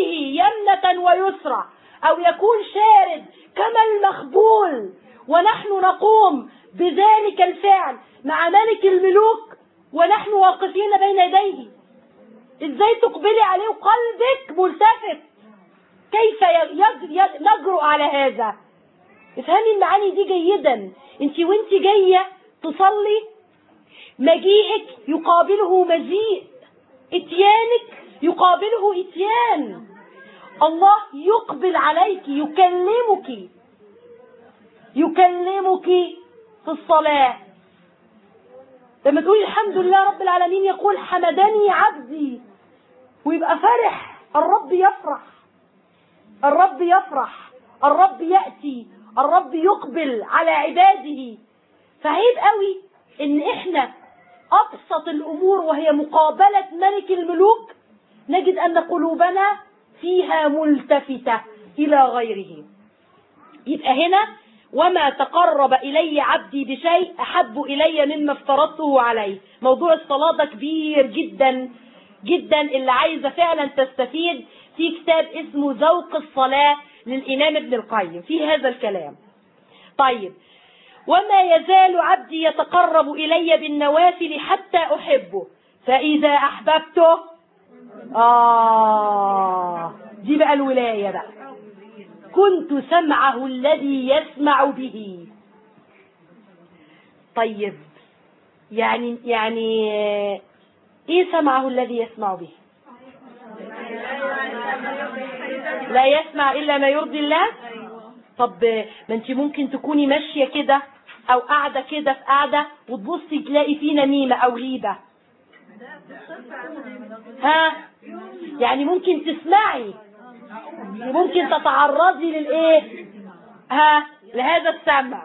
Speaker 1: يمنة ويسرى أو يكون شارد كما المخبول. ونحن نقوم بذلك الفعل مع ملك الملوك ونحن واقفين بين يديه. إزاي تقبلي عليه؟ وقلبك ملتفت. كيف نجرؤ على هذا؟ افهمي المعاني دي جيدا. انت وانت جاية تصلي مجيئك يقابله مجيء اتيانك يقابله اتيان. الله يقبل عليك يكلمك يكلمك في الصلاة. لما تقولي الحمد لله رب العالمين يقول حمدني عبدي ويبقى فرح الرب يفرح. الرب يفرح الرب يأتي الرب يقبل على عباده. فعيب قوي إن إحنا أبسط الأمور وهي مقابلة ملك الملوك نجد أن قلوبنا فيها ملتفتة إلى غيره. يبقى هنا وما تقرب إلي عبدي بشيء أحب إلي مما افترضته عليه. موضوع الصلاة ده كبير جدا جدا اللي عايزة فعلا تستفيد. في كتاب اسمه ذوق الصلاة للإمام ابن القيم. في هذا الكلام. طيب. وما يزال عبدي يتقرب إلي بالنوافل حتى أحبه. فإذا أحببته آه دي بقى الولاية بقى. كنت سمعه الذي يسمع به. طيب. يعني يعني إيه سمعه الذي يسمع به؟ لا يسمع إلا ما يرضي الله؟ طب ما انت ممكن تكوني ماشية كده أو قاعدة كده في قاعدة وتبصي تلاقي فيه نميمه أو غيبة. ها؟ يعني ممكن تسمعي. ممكن تتعرضي للإيه؟ ها؟ لهذا السمع.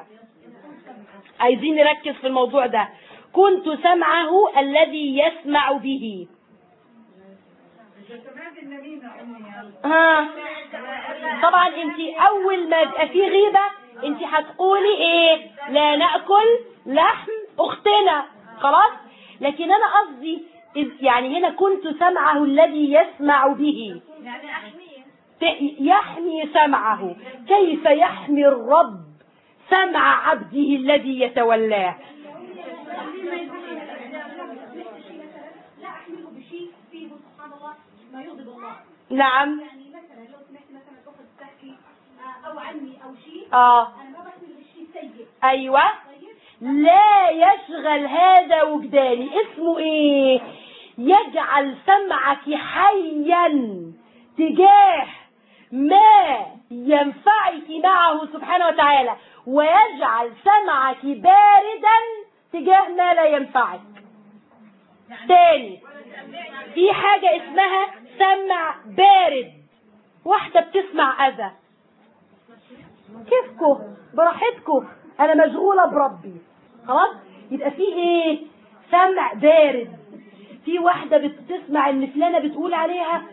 Speaker 1: عايزين نركز في الموضوع ده. كنت سمعه الذي يسمع به. ها. طبعا انت أول ما يبقى في غيبة انت هتقولي إيه؟ لا نأكل لحم أختنا. خلاص؟ لكن أنا قصدي يعني هنا كنت سمعه الذي يسمع به.
Speaker 2: يعني
Speaker 1: يحمي سمعه. كيف يحمي الرب سمع عبده الذي يتولاه
Speaker 3: لا احمله بشيء فيه سبحان الله ما يغضب الله.
Speaker 1: نعم.
Speaker 3: يعني مثلا لو سمعت مثلا أخت تحكي آه، أو عني أو شيء
Speaker 1: آه.
Speaker 3: أنا ما بحمله بالشيء سيء.
Speaker 1: أيوه.
Speaker 3: طيب.
Speaker 1: لا يشغل هذا وجداني. اسمه إيه؟ يجعل سمعك حيا تجاه ما ينفعك معه سبحانه وتعالى ويجعل سمعك باردا تجاه ما لا ينفعك. تاني. في حاجة اسمها سمع بارد. واحدة بتسمع أذى. كيفكم براحتكم أنا مشغولة بربي. خلاص؟ يبقى في إيه؟ سمع بارد. في واحدة بتسمع إن فلانة بتقول عليها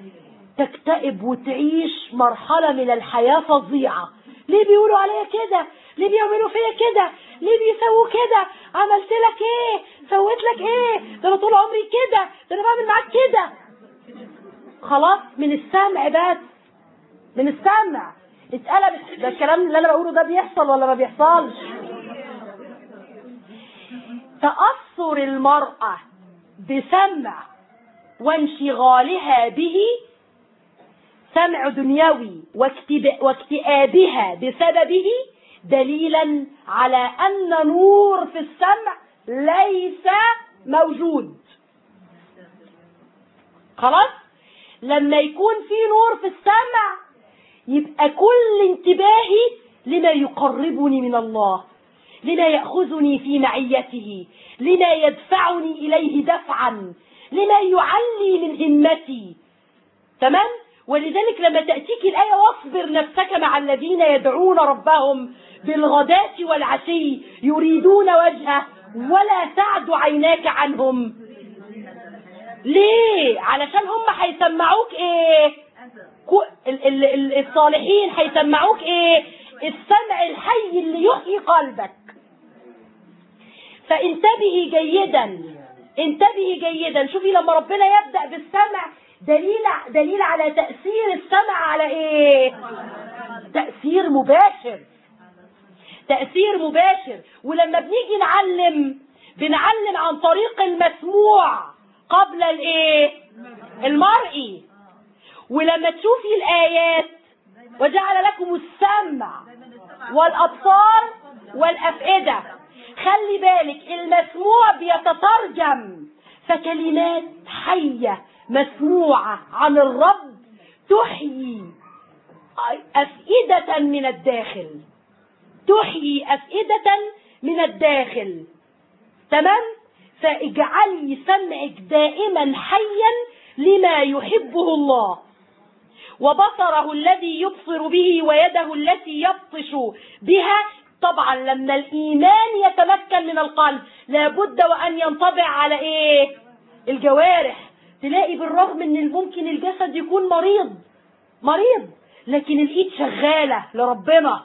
Speaker 1: تكتئب وتعيش مرحلة من الحياة فظيعة. ليه بيقولوا عليا كده؟ ليه بيعملوا فيا كده؟ ليه بيسووا كده؟ عملت لك إيه؟ سويت لك إيه؟ ده أنا طول عمري كده. ده أنا بعمل معاك كده. خلاص من السمع بس. من السمع. اتقلبت ده الكلام اللي أنا بقوله ده بيحصل ولا ما بيحصلش؟ تأثر المرأة بسمع وانشغالها به سمع دنيوي واكتئابها بسببه دليلا على أن نور في السمع ليس موجود. خلاص؟ لما يكون في نور في السمع يبقى كل انتباهي لما يقربني من الله لما يأخذني في معيته لما يدفعني إليه دفعا لما يعلي من همتي. تمام؟ ولذلك لما تأتيك الآية واصبر نفسك مع الذين يدعون ربهم بالغداة والعشي يريدون وجهه ولا تعد عيناك عنهم. ليه؟ علشان هم هيسمعوك إيه؟ كو- ال- ال- ال- الصالحين هيسمعوك إيه؟ السمع الحي اللي يحيي قلبك. فانتبهي جيدا. انتبهي جيدا. شوفي لما ربنا يبدأ بالسمع دليل دليل على تأثير السمع على إيه؟ تأثير مباشر. تأثير مباشر. ولما بنيجي نعلم بنعلم عن طريق المسموع. قبل الايه؟ المرئي ولما تشوفي الآيات وجعل لكم السمع والأبصار والأفئدة خلي بالك المسموع بيتترجم فكلمات حية مسموعة عن الرب تحيي أفئدة من الداخل. تحيي أفئدة من الداخل. تمام؟ فاجعلي سمعك دائما حيا لما يحبه الله. وبصره الذي يبصر به ويده التي يبطش بها. طبعا لما الإيمان يتمكن من القلب لابد وأن ينطبع على إيه؟ الجوارح. تلاقي بالرغم ان ممكن الجسد يكون مريض. مريض. لكن الإيد شغالة لربنا.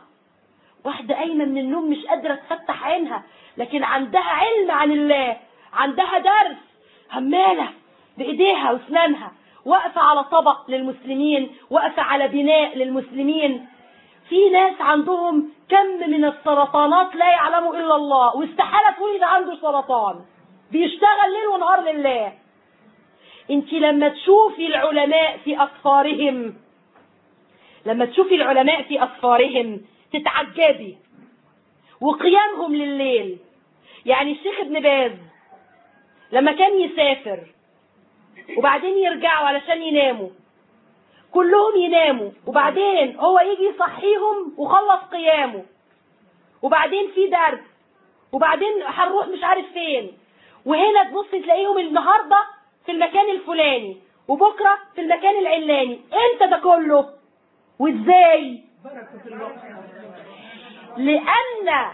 Speaker 1: واحدة قايمة من النوم مش قادرة تفتح عينها لكن عندها علم عن الله. عندها درس. همالة بإيديها واسنانها واقفة على طبق للمسلمين واقفة على بناء للمسلمين. في ناس عندهم كم من السرطانات لا يعلمه إلا الله واستحالة تقولي ده عنده سرطان. بيشتغل ليل ونهار لله. انت لما تشوفي العلماء في أسفارهم لما تشوفي العلماء في أسفارهم تتعجبي. وقيامهم لليل. يعني الشيخ ابن باز لما كان يسافر وبعدين يرجعوا علشان يناموا. كلهم يناموا وبعدين هو يجي يصحيهم وخلص قيامه. وبعدين في درس وبعدين هنروح مش عارف فين. وهنا تبص تلاقيهم النهارده في المكان الفلاني وبكره في المكان العلاني. إمتى ده كله؟ وازاي؟ لأن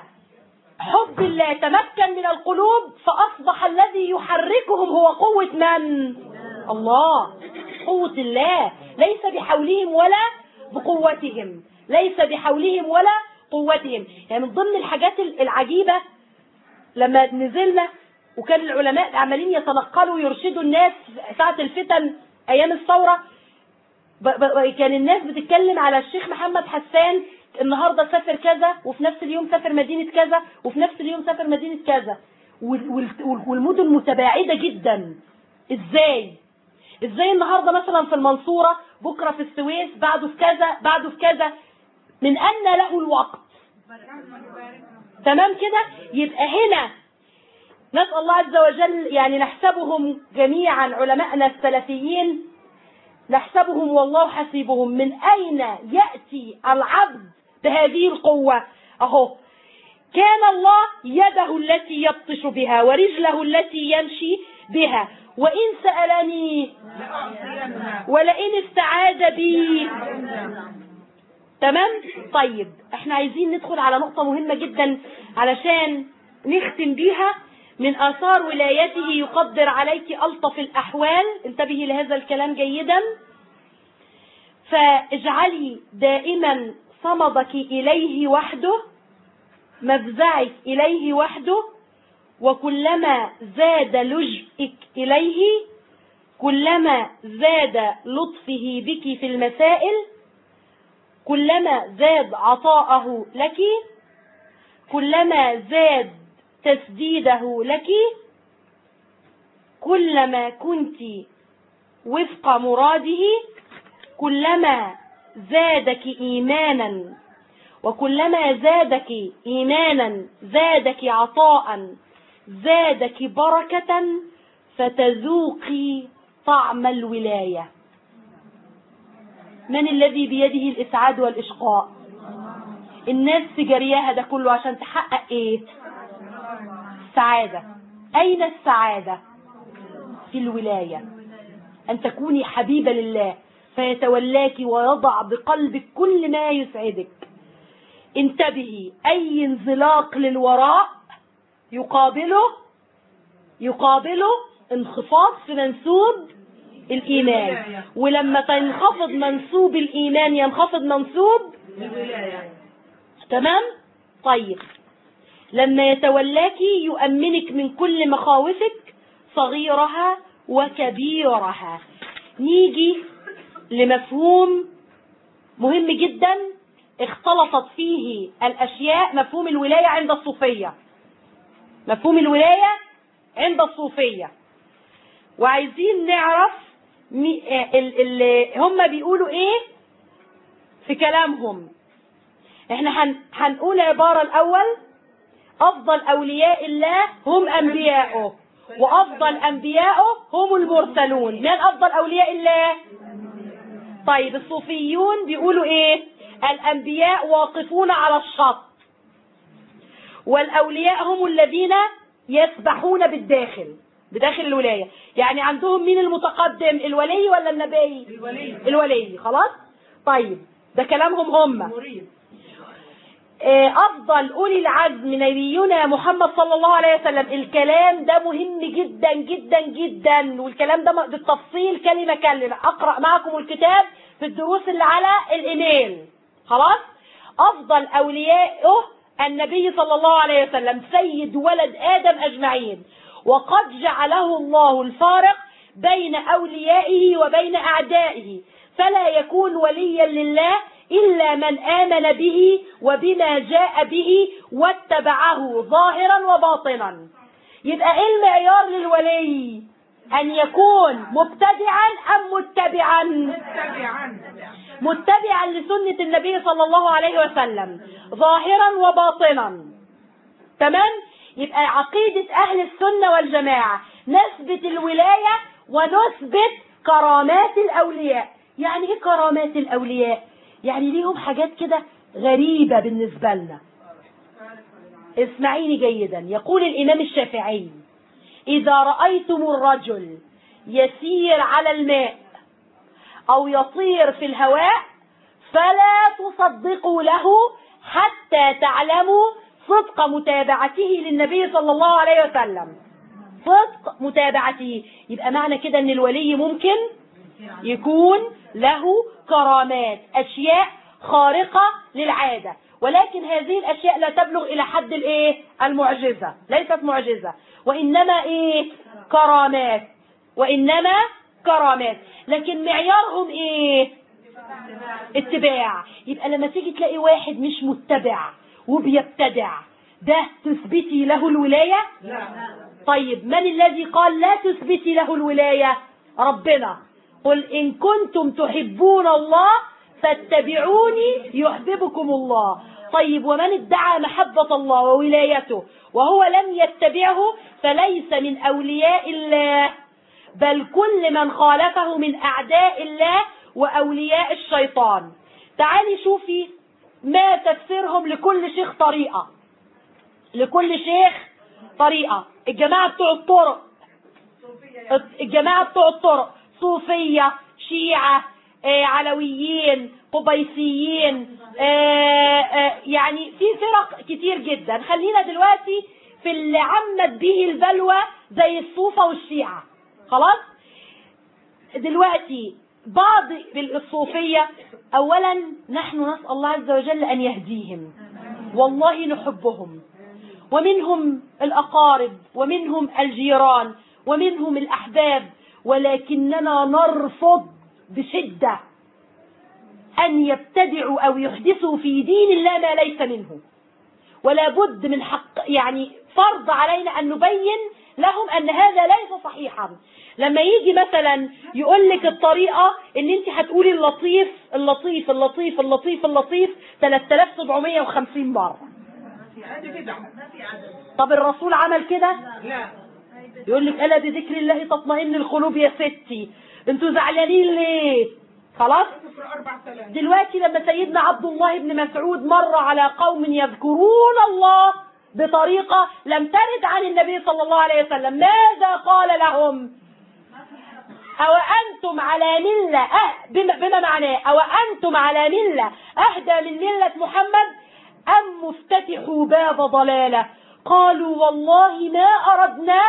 Speaker 1: حب الله تمكن من القلوب فأصبح الذي يحركهم هو قوة من؟ الله. قوة الله. ليس بحولهم ولا بقوتهم. ليس بحولهم ولا قوتهم. يعني من ضمن الحاجات العجيبة لما نزلنا وكان العلماء عمالين يتنقلوا ويرشدوا الناس ساعة الفتن أيام الثورة كان الناس بتتكلم على الشيخ محمد حسان النهاردة سافر كذا وفي نفس اليوم سافر مدينة كذا وفي نفس اليوم سافر مدينة كذا. وال- وال- والمدن متباعدة جدا. إزاي؟ إزاي النهاردة مثلا في المنصورة بكرة في السويس بعده في كذا بعده في كذا؟ من أن له الوقت. تمام كده؟ يبقى هنا نسأل الله عز وجل يعني نحسبهم جميعا علماءنا السلفيين نحسبهم والله حسيبهم. من أين يأتي العبد بهذه القوة. أهو. كان الله يده التي يبطش بها ورجله التي يمشي بها. وإن سألني ولئن استعاذ بي. تمام؟ طيب إحنا عايزين ندخل على نقطة مهمة جدا علشان نختم بيها. من آثار ولايته يقدر عليك ألطف الأحوال. انتبهي لهذا الكلام جيدا. فاجعلي دائما صمدك إليه وحده مفزعك إليه وحده وكلما زاد لجئك إليه كلما زاد لطفه بك في المسائل كلما زاد عطاءه لك كلما زاد تسديده لك كلما كنت وفق مراده كلما زادك إيمانا. وكلما زادك إيمانا زادك عطاء زادك بركة فتذوقي طعم الولاية. من الذي بيده الإسعاد والإشقاء؟ الناس في ده كله عشان تحقق إيه؟ السعادة أين السعادة؟ في الولاية. أن تكوني حبيبة لله. فيتولاك ويضع بقلبك كل ما يسعدك. انتبهي أي انزلاق للوراء يقابله يقابله انخفاض في منسوب الإيمان. ولما تنخفض منسوب الإيمان ينخفض منسوب تمام؟ طيب. لما يتولاك يؤمنك من كل مخاوفك صغيرها وكبيرها. نيجي لمفهوم مهم جدا اختلطت فيه الأشياء مفهوم الولاية عند الصوفية. مفهوم الولاية عند الصوفية. وعايزين نعرف. هم بيقولوا إيه في كلامهم. إحنا هن... هنقول عبارة الأول أفضل أولياء الله هم أنبياؤه وأفضل أنبياؤه هم المرسلون. من أفضل أولياء الله؟ طيب الصوفيون بيقولوا إيه؟ الأنبياء واقفون على الشط. والأولياء هم الذين يسبحون بالداخل بداخل الولاية. يعني عندهم مين المتقدم الولي ولا النبي؟
Speaker 2: الولي.
Speaker 1: الولي. خلاص؟ طيب ده كلامهم هم. أفضل أولي العزم نبينا محمد صلى الله عليه وسلم. الكلام ده مهم جدا جدا جدا. والكلام ده بالتفصيل كلمة كلمة. أقرأ معكم الكتاب في الدروس اللي على الإيميل. خلاص؟ أفضل اوليائه النبي صلى الله عليه وسلم سيد ولد آدم أجمعين. وقد جعله الله الفارق بين أوليائه وبين أعدائه. فلا يكون وليا لله إلا من آمن به وبما جاء به واتبعه ظاهرا وباطنا. يبقى إيه المعيار للولي؟ أن يكون مبتدعا أم متبعا؟
Speaker 2: تبعا
Speaker 1: متبعا لسنة النبي صلى الله عليه وسلم ظاهرا وباطنا. تمام؟ يبقى عقيدة أهل السنة والجماعة نثبت الولاية ونثبت كرامات الأولياء. يعني إيه كرامات الأولياء؟ يعني ليهم حاجات كده غريبة بالنسبة لنا. اسمعيني جيدا. يقول الإمام الشافعي إذا رأيتم الرجل يسير على الماء أو يطير في الهواء فلا تصدقوا له حتى تعلموا صدق متابعته للنبي صلى الله عليه وسلم. صدق متابعته. يبقى معنى كده إن الولي ممكن يكون له كرامات أشياء خارقة للعادة. ولكن هذه الأشياء لا تبلغ إلى حد الإيه؟ المعجزة. ليست معجزة. وإنما إيه؟ كرامات. وإنما كرامات. لكن معيارهم إيه؟ اتباع. يبقى لما تيجي تلاقي واحد مش متبع وبيبتدع ده تثبتي له الولاية؟
Speaker 2: لا.
Speaker 1: طيب من الذي قال لا تثبتي له الولاية؟ ربنا. قل إن كنتم تحبون الله فاتبعوني يحببكم الله. طيب ومن ادعى محبة الله وولايته وهو لم يتبعه فليس من أولياء الله بل كل من خالفه من أعداء الله وأولياء الشيطان. تعالي شوفي ما تفسيرهم لكل شيخ طريقة. لكل شيخ طريقة. الجماعة بتوع الطرق. الجماعة بتوع الطرق. صوفية شيعة آه، علويين قبيسيين آه، آه، يعني في فرق كتير جدا. خلينا دلوقتي في اللي عمت به البلوى زي الصوفة والشيعة. خلاص؟ دلوقتي بعض الصوفية اولا نحن نسأل الله عز وجل أن يهديهم. والله نحبهم. ومنهم الأقارب ومنهم الجيران ومنهم الأحباب. ولكننا نرفض بشدة أن يبتدعوا أو يحدثوا في دين الله ما ليس منه. ولا بد من حق يعني فرض علينا أن نبين لهم أن هذا ليس صحيحا. لما يجي مثلا يقول لك الطريقة إن أنت هتقولي اللطيف اللطيف اللطيف اللطيف اللطيف 3750 مرة. طب الرسول عمل كده؟
Speaker 2: لا.
Speaker 1: يقول لك ألا بذكر الله تطمئن القلوب يا ستي. أنتوا زعلانين ليه؟ خلاص؟ دلوقتي لما سيدنا عبد الله بن مسعود مر على قوم يذكرون الله بطريقة لم ترد عن النبي صلى الله عليه وسلم. ماذا قال لهم؟ أو أنتم على ملة أه بما معناه؟ أو أنتم على ملة أهدى من ملة محمد أم مفتتحوا باب ضلالة؟ قالوا والله ما أردنا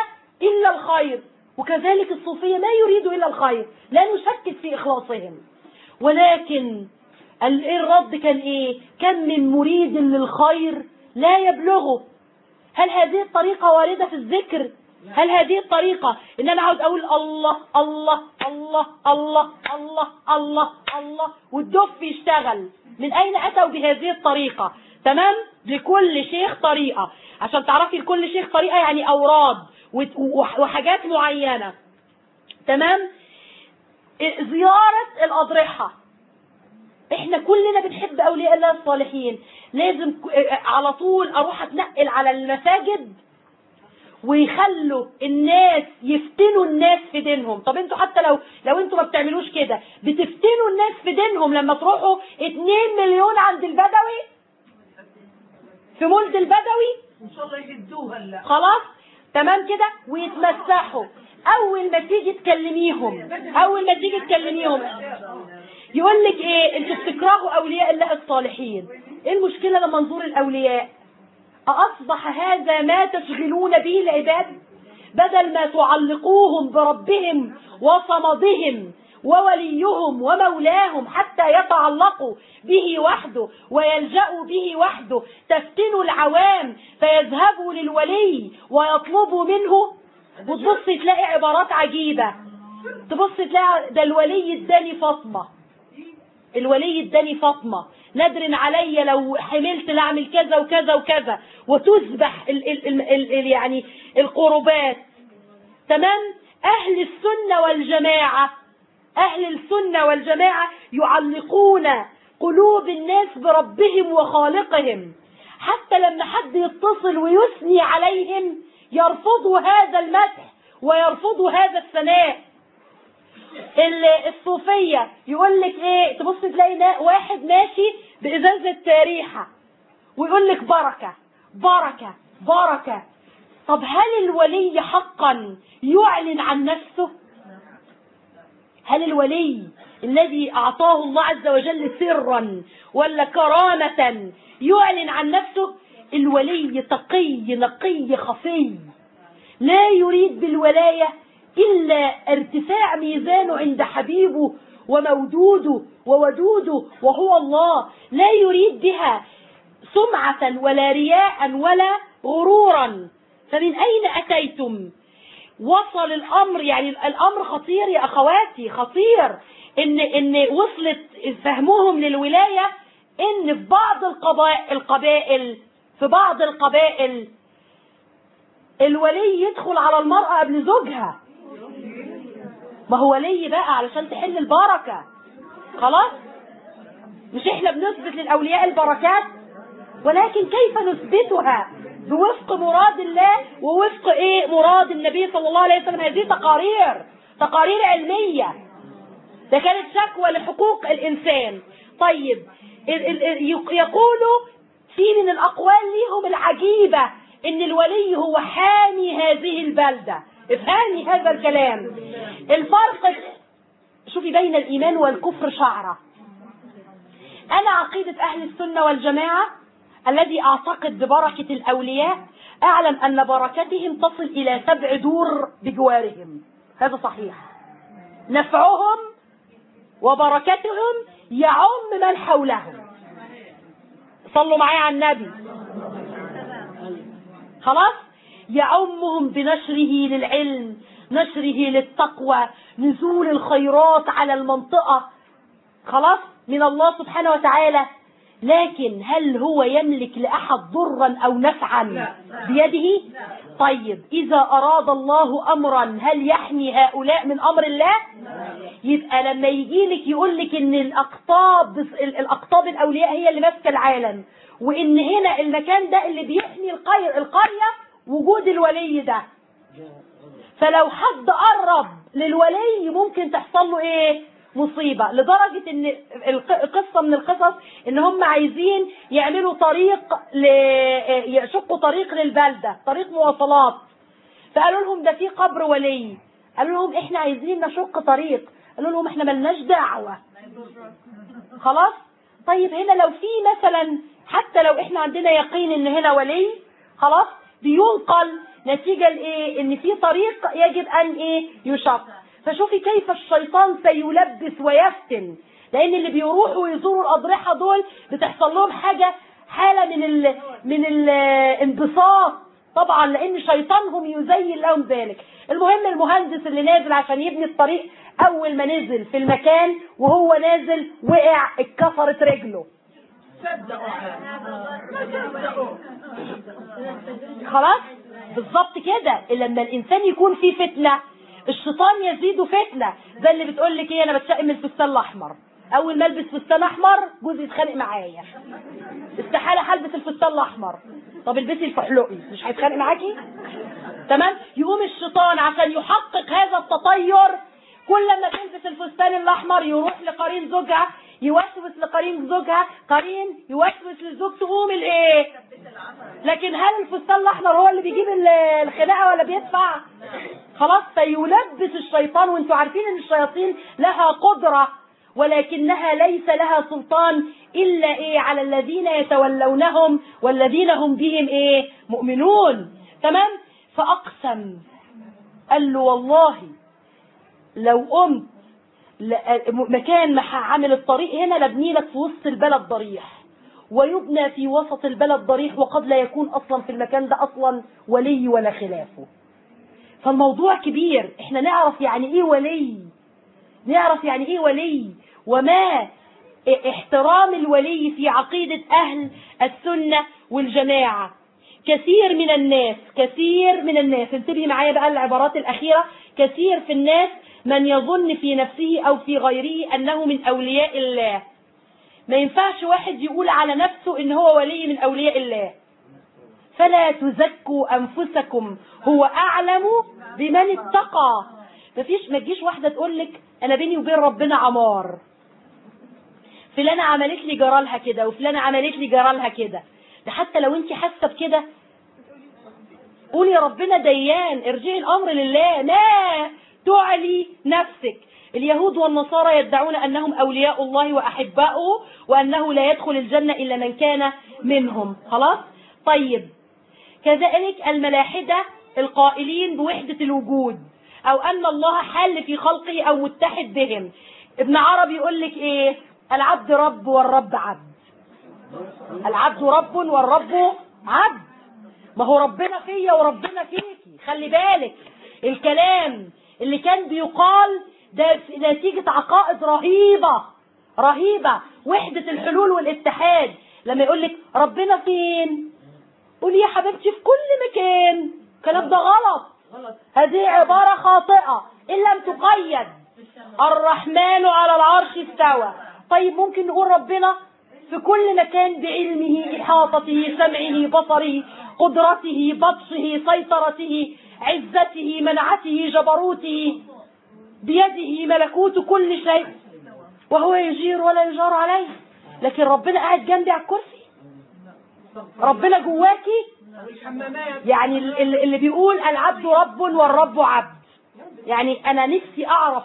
Speaker 1: إلا الخير. وكذلك الصوفية ما يريدوا إلا الخير لا نشكك في إخلاصهم. ولكن ال- الرد كان إيه؟ كم من مريد للخير لا يبلغه. هل هذه الطريقة واردة في الذكر؟ هل هذه الطريقة؟ إن أنا أقعد أقول الله الله الله الله الله الله الله والدف يشتغل. من أين أتوا بهذه الطريقة؟ تمام؟ لكل شيخ طريقة. عشان تعرفي لكل شيخ طريقة يعني أوراد. وحاجات معينة. تمام؟ زيارة الأضرحة. إحنا كلنا بنحب أولياء الله الصالحين. لازم على طول أروح أتنقل على المساجد ويخلوا الناس يفتنوا الناس في دينهم. طب أنتوا حتى لو لو أنتوا ما بتعملوش كده بتفتنوا الناس في دينهم لما تروحوا 2 مليون عند البدوي؟ في مولد البدوي؟
Speaker 2: إن شاء الله يهدوها هلا.
Speaker 1: خلاص؟ تمام كده؟ ويتمسحوا. أول ما تيجي تكلميهم أول ما تيجي تكلميهم يقول لك إيه؟ أنتوا بتكرهوا أولياء الله الصالحين. إيه المشكلة لما نزور الأولياء؟ أصبح هذا ما تشغلون به العباد؟ بدل ما تعلقوهم بربهم وصمدهم ووليهم ومولاهم حتى يتعلقوا به وحده ويلجأوا به وحده. تفتنوا العوام فيذهبوا للولي ويطلبوا منه. وتبص تلاقي عبارات عجيبة. تبص تلاقي ده الولي اداني فاطمة. الولي اداني فاطمة. ندر علي لو حملت لاعمل كذا وكذا وكذا. وتذبح ال ال ال ال ال يعني القربات. تمام؟ أهل السنة والجماعة. أهل السنة والجماعة يعلقون قلوب الناس بربهم وخالقهم. حتى لما حد يتصل ويثني عليهم يرفضوا هذا المدح ويرفضوا هذا الثناء. ال- الصوفية يقول لك إيه تبص تلاقي واحد ماشي بإزازة ريحة ويقول لك بركة بركة بركة. طب هل الولي حقا يعلن عن نفسه؟ هل الولي الذي أعطاه الله عز وجل سرا ولا كرامة يعلن عن نفسه؟ الولي تقي نقي خفي. لا يريد بالولاية إلا ارتفاع ميزانه عند حبيبه ومودوده وودوده وهو الله. لا يريد بها سمعة ولا رياء ولا غرورا. فمن أين أتيتم؟ وصل الأمر يعني الأمر خطير يا أخواتي خطير. إن إن وصلت فهمهم للولاية إن في بعض القبائل القبائل في بعض القبائل الولي يدخل على المرأة قبل زوجها. ما هو ولي بقى علشان تحل البركة. خلاص؟ مش إحنا بنثبت للأولياء البركات؟ ولكن كيف نثبتها؟ بوفق مراد الله ووفق إيه مراد النبي صلى الله عليه وسلم. هذه تقارير تقارير علمية. ده كانت شكوى لحقوق الإنسان. طيب يقولوا في من الأقوال ليهم العجيبة إن الولي هو حامي هذه البلدة. افهمي هذا الكلام. الفرق شوفي بين الإيمان والكفر شعرة. أنا عقيدة أهل السنة والجماعة الذي أعتقد ببركة الأولياء أعلم أن بركتهم تصل إلى سبع دور بجوارهم. هذا صحيح. نفعهم وبركتهم يعم من حولهم. صلوا معايا على النبي. خلاص؟ يعمهم بنشره للعلم نشره للتقوى نزول الخيرات على المنطقة. خلاص؟ من الله سبحانه وتعالى لكن هل هو يملك لأحد ضرا أو نفعا بيده؟ طيب إذا أراد الله أمرا هل يحمي هؤلاء من أمر الله؟ يبقى لما يجي لك يقول لك إن الأقطاب الأقطاب الأولياء هي اللي ماسكة العالم وإن هنا المكان ده اللي بيحمي القرية وجود الولي ده. فلو حد قرب للولي ممكن تحصل له إيه؟ مصيبة لدرجة إن قصة من القصص إن هم عايزين يعملوا طريق ل... يشقوا طريق للبلدة طريق مواصلات. فقالوا لهم ده في قبر ولي. قالوا لهم إحنا عايزين نشق طريق. قالوا لهم إحنا ملناش دعوة. خلاص؟ طيب هنا لو في مثلا حتى لو إحنا عندنا يقين إن هنا ولي خلاص؟ بينقل نتيجة لإيه؟ إن في طريق يجب أن إيه؟ يشق. فشوفي كيف الشيطان سيلبس ويفتن. لأن اللي بيروحوا ويزوروا الأضرحة دول بتحصل لهم حاجة حالة من ال من الانبساط طبعا لأن شيطانهم يزين لهم ذلك. المهم المهندس اللي نازل عشان يبني الطريق أول ما نزل في المكان وهو نازل وقع اتكسرت رجله. خلاص؟ بالظبط كده. لما الإنسان يكون في فتنة الشيطان يزيد فتنة. زي اللي بتقول لك إيه أنا بتشقم الفستان الأحمر. أول ما ألبس فستان أحمر جوزي يتخانق معايا. استحالة هلبس الفستان الأحمر. طب البسي الفحلقي مش هيتخانق معاكي؟ تمام؟ يقوم الشيطان عشان يحقق هذا التطير. كل ما تلبس الفستان الأحمر يروح لقرين زوجها يوسوس لقرين زوجها. قرين يوسوس للزوج تقوم الإيه؟ لكن هل الفستان الأحمر هو اللي بيجيب ال- الخناقة ولا بيدفع؟ خلاص فيلبس الشيطان وانتوا عارفين إن الشياطين لها قدرة ولكنها ليس لها سلطان إلا إيه؟ على الذين يتولونهم والذين هم بهم إيه؟ مؤمنون. تمام؟ فأقسم. قال له والله لو قمت مكان ما هعمل الطريق هنا لبني لك في وسط البلد ضريح ويبنى في وسط البلد ضريح وقد لا يكون أصلا في المكان ده أصلا ولي ولا خلافه. فالموضوع كبير. إحنا نعرف يعني إيه ولي. نعرف يعني إيه ولي. وما احترام الولي في عقيدة أهل السنة والجماعة. كثير من الناس كثير من الناس انتبهي معايا بقى العبارات الأخيرة. كثير في الناس من يظن في نفسه أو في غيره أنه من أولياء الله. ما ينفعش واحد يقول على نفسه إن هو ولي من أولياء الله. فلا تزكوا أنفسكم. هو أعلم بمن اتقى. مفيش ما تجيش واحدة تقول لك أنا بيني وبين ربنا عمار. فلانة عملت لي جرالها كده وفلانة عملت لي جرالها كده. ده حتى لو انت حاسة بكده قولي ربنا ديان ارجعي الأمر لله. لا تعلي نفسك. اليهود والنصارى يدعون أنهم أولياء الله وأحباؤه وأنه لا يدخل الجنة إلا من كان منهم. خلاص؟ طيب. كذلك الملاحدة القائلين بوحدة الوجود أو أن الله حل في خلقه أو متحد بهم. ابن عربي يقول لك إيه؟ العبد رب والرب عبد. العبد رب والرب عبد. ما هو ربنا فيا وربنا فيكي. خلي بالك الكلام اللي كان بيقال ده نتيجة عقائد رهيبة رهيبة. وحدة الحلول والاتحاد. لما يقول لك ربنا فين؟ قولي يا حبيبتي في كل مكان. الكلام ده غلط. هذه عبارة خاطئة. إن لم تقيد. الرحمن على العرش استوى. طيب ممكن نقول ربنا في كل مكان بعلمه إحاطته سمعه بصره قدرته بطشه سيطرته عزته منعته جبروته. بيده ملكوت كل شيء. وهو يجير ولا يجار عليه. لكن ربنا قاعد جنبي على الكرسي. ربنا جواكي؟ يعني ال- ال- اللي بيقول العبد رب والرب عبد. يعني أنا نفسي أعرف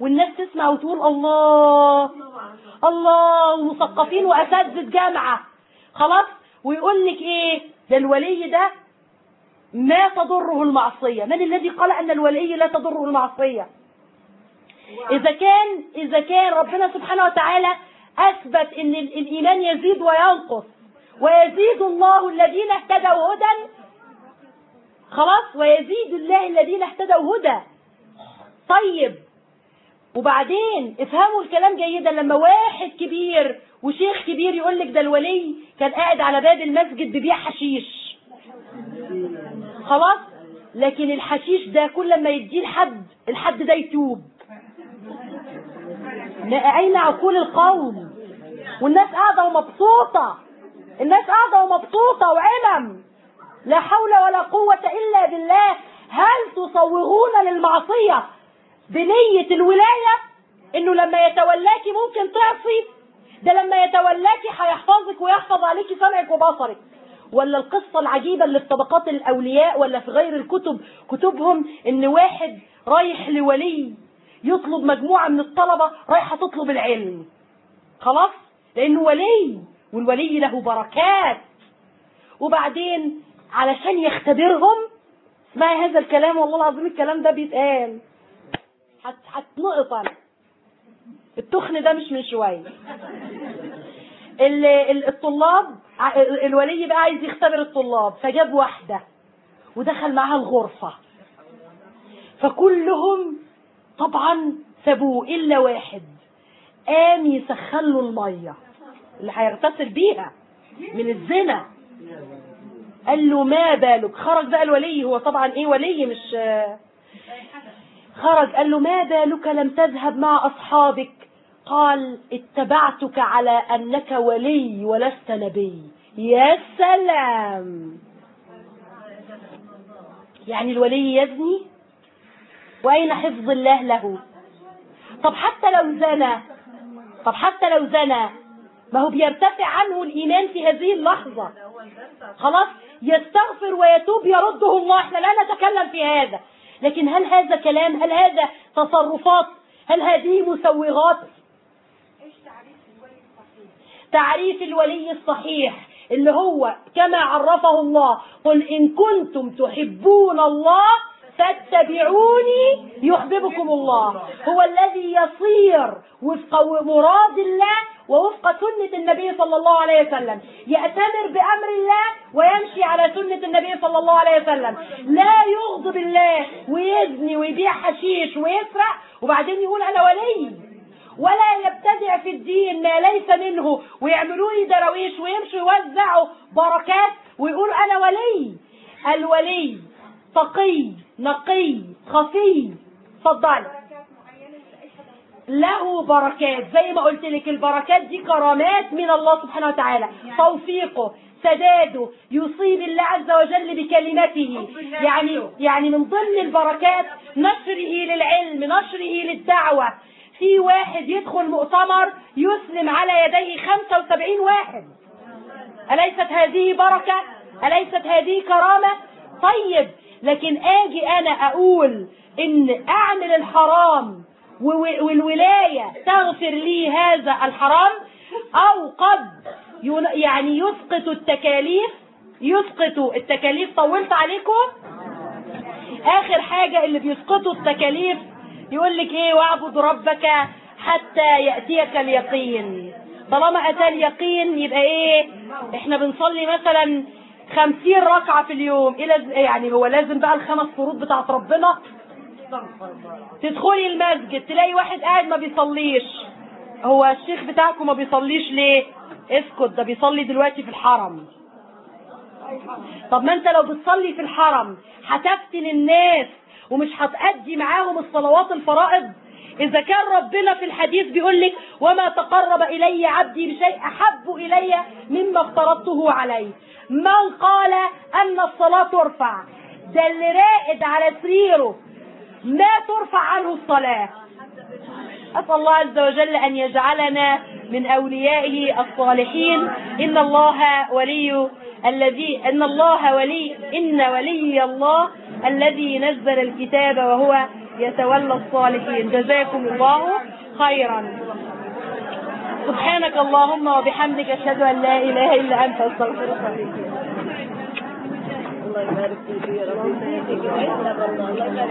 Speaker 1: والناس تسمع وتقول الله الله ومثقفين وأساتذة جامعة. خلاص؟ ويقول لك إيه؟ ده الولي ده ما تضره المعصية. من الذي قال أن الولي لا تضره المعصية؟ إذا كان إذا كان ربنا سبحانه وتعالى أثبت إن ال- الإيمان يزيد وينقص ويزيد الله الذين اهتدوا هدى. خلاص؟ ويزيد الله الذين اهتدوا هدى. طيب. وبعدين افهموا الكلام جيدا لما واحد كبير وشيخ كبير يقول لك ده الولي كان قاعد على باب المسجد ببيع حشيش. خلاص؟ لكن الحشيش ده كل ما يديه لحد الحد ده يتوب. أين عقول القوم؟ والناس قاعدة ومبسوطة. الناس قاعدة ومبسوطة وعلم. لا حول ولا قوة إلا بالله. هل تصوغون للمعصية بنية الولاية إنه لما يتولاكي ممكن تعصي؟ ده لما يتولاكي هيحفظك ويحفظ عليكي سمعك وبصرك. ولا القصة العجيبة اللي في طبقات الأولياء ولا في غير الكتب؟ كتبهم إن واحد رايح لولي يطلب مجموعة من الطلبة رايحة تطلب العلم. خلاص؟ لأنه ولي. والولي له بركات. وبعدين علشان يختبرهم اسمعي هذا الكلام والله العظيم الكلام ده بيتقال. هت- هتنقط أنا. التخن ده مش من شوية. ال- ال- الطلاب الولي بقى عايز يختبر الطلاب فجاب واحدة ودخل معاها الغرفة. فكلهم طبعا سابوه إلا واحد. قام يسخن له المية. اللي هيغتسل بيها. من الزنا. قال له ما بالك؟ خرج بقى الولي. هو طبعا إيه ولي؟ مش خرج. قال له ما بالك؟ لم تذهب مع أصحابك. قال اتبعتك على أنك ولي ولست نبي. يا سلام! يعني الولي يزني وأين حفظ الله له؟ طب حتى لو زنى طب حتى لو زنى ما هو بيرتفع عنه الإيمان في هذه اللحظة. خلاص؟ يستغفر ويتوب يرده الله. إحنا لا نتكلم في هذا. لكن هل هذا كلام؟ هل هذا تصرفات؟ هل هذه مسوغات؟ تعريف الولي الصحيح اللي هو كما عرفه الله. قل إن كنتم تحبون الله فاتبعوني يحببكم الله. هو الذي يصير وفق مراد الله ووفق سنة النبي صلى الله عليه وسلم. يأتمر بأمر الله ويمشي على سنة النبي صلى الله عليه وسلم. لا يغضب الله ويزني ويبيع حشيش ويسرق. وبعدين يقول أنا ولي. ولا يبتدع في الدين ما ليس منه. ويعملوا لي دراويش ويمشوا يوزعوا بركات. ويقولوا أنا ولي. الولي تقي نقي خفي اتفضلي له بركات. زي ما قلت لك البركات دي كرامات من الله سبحانه وتعالى. توفيقه سداده يصيب الله عز وجل بكلمته. يعني يعني من ضمن البركات نشره للعلم نشره للدعوة. في واحد يدخل مؤتمر يسلم على يديه 75 واحد. أليست هذه بركة؟ أليست هذه كرامة؟ طيب لكن أجي أنا أقول إن أعمل الحرام والولاية تغفر لي هذا الحرام أو قد يعني يسقط التكاليف يسقط التكاليف. طولت عليكم؟ آخر حاجة اللي بيسقطوا التكاليف يقول لك إيه؟ واعبد ربك حتى يأتيك اليقين. طالما أتى اليقين يبقى إيه؟ إحنا بنصلي مثلا خمسين ركعة في اليوم. إلى يعني هو لازم بقى الخمس فروض بتاعت ربنا. تدخلي المسجد تلاقي واحد قاعد ما بيصليش. هو الشيخ بتاعكم ما بيصليش ليه؟ اسكت ده بيصلي دلوقتي في الحرم. طب ما انت لو بتصلي في الحرم هتفتن الناس ومش هتأدي معاهم الصلوات الفرائض؟ إذا كان ربنا في الحديث بيقول لك وما تقرب إلي عبدي بشيء أحب إلي مما افترضته عليه. من قال أن الصلاة ترفع. ده اللي راقد على سريره. ما ترفع عنه الصلاة. أسأل الله عز وجل أن يجعلنا من أوليائه الصالحين. إن الله ولي الذي إن الله ولي إن ولي الله الذي نزل الكتاب وهو يتولى الصالحين. جزاكم الله خيرا. سبحانك اللهم وبحمدك أشهد أن لا إله إلا أنت أستغفرك الله يبارك فيك يا رب. الله يبارك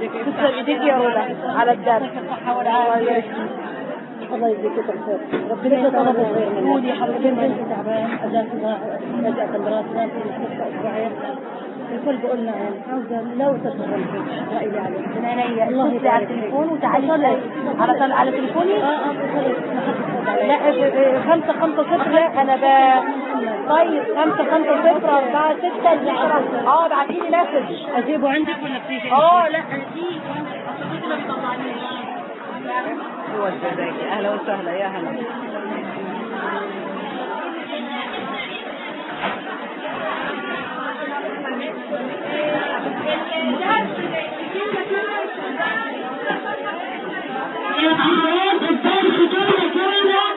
Speaker 1: فيك تسلم ايديك يا رولا على الدرس الله يبارك فيك الله يجزيك الخير ربنا يجزاك الخير قولي حبيبتي أنت تعبان؟ في مستشفى أسبوعين الكل بيقول لنا يعني عاوزه لو تشتغل رايي عليك عينيا الله. يبارك على التليفون وتعالي على. على تليفوني؟ آه آه لا خمسة خمسة صفر لا أنا ب طيب خمسة خمسة صفر أربعة ستة آه ابعتي لي مسج
Speaker 2: أجيبه عندك ولا بتيجي؟
Speaker 1: آه لا. ما بيطلعنيش
Speaker 2: هو أهلا وسهلا يا هلا.
Speaker 1: يا حرام الدرس جملة كاملة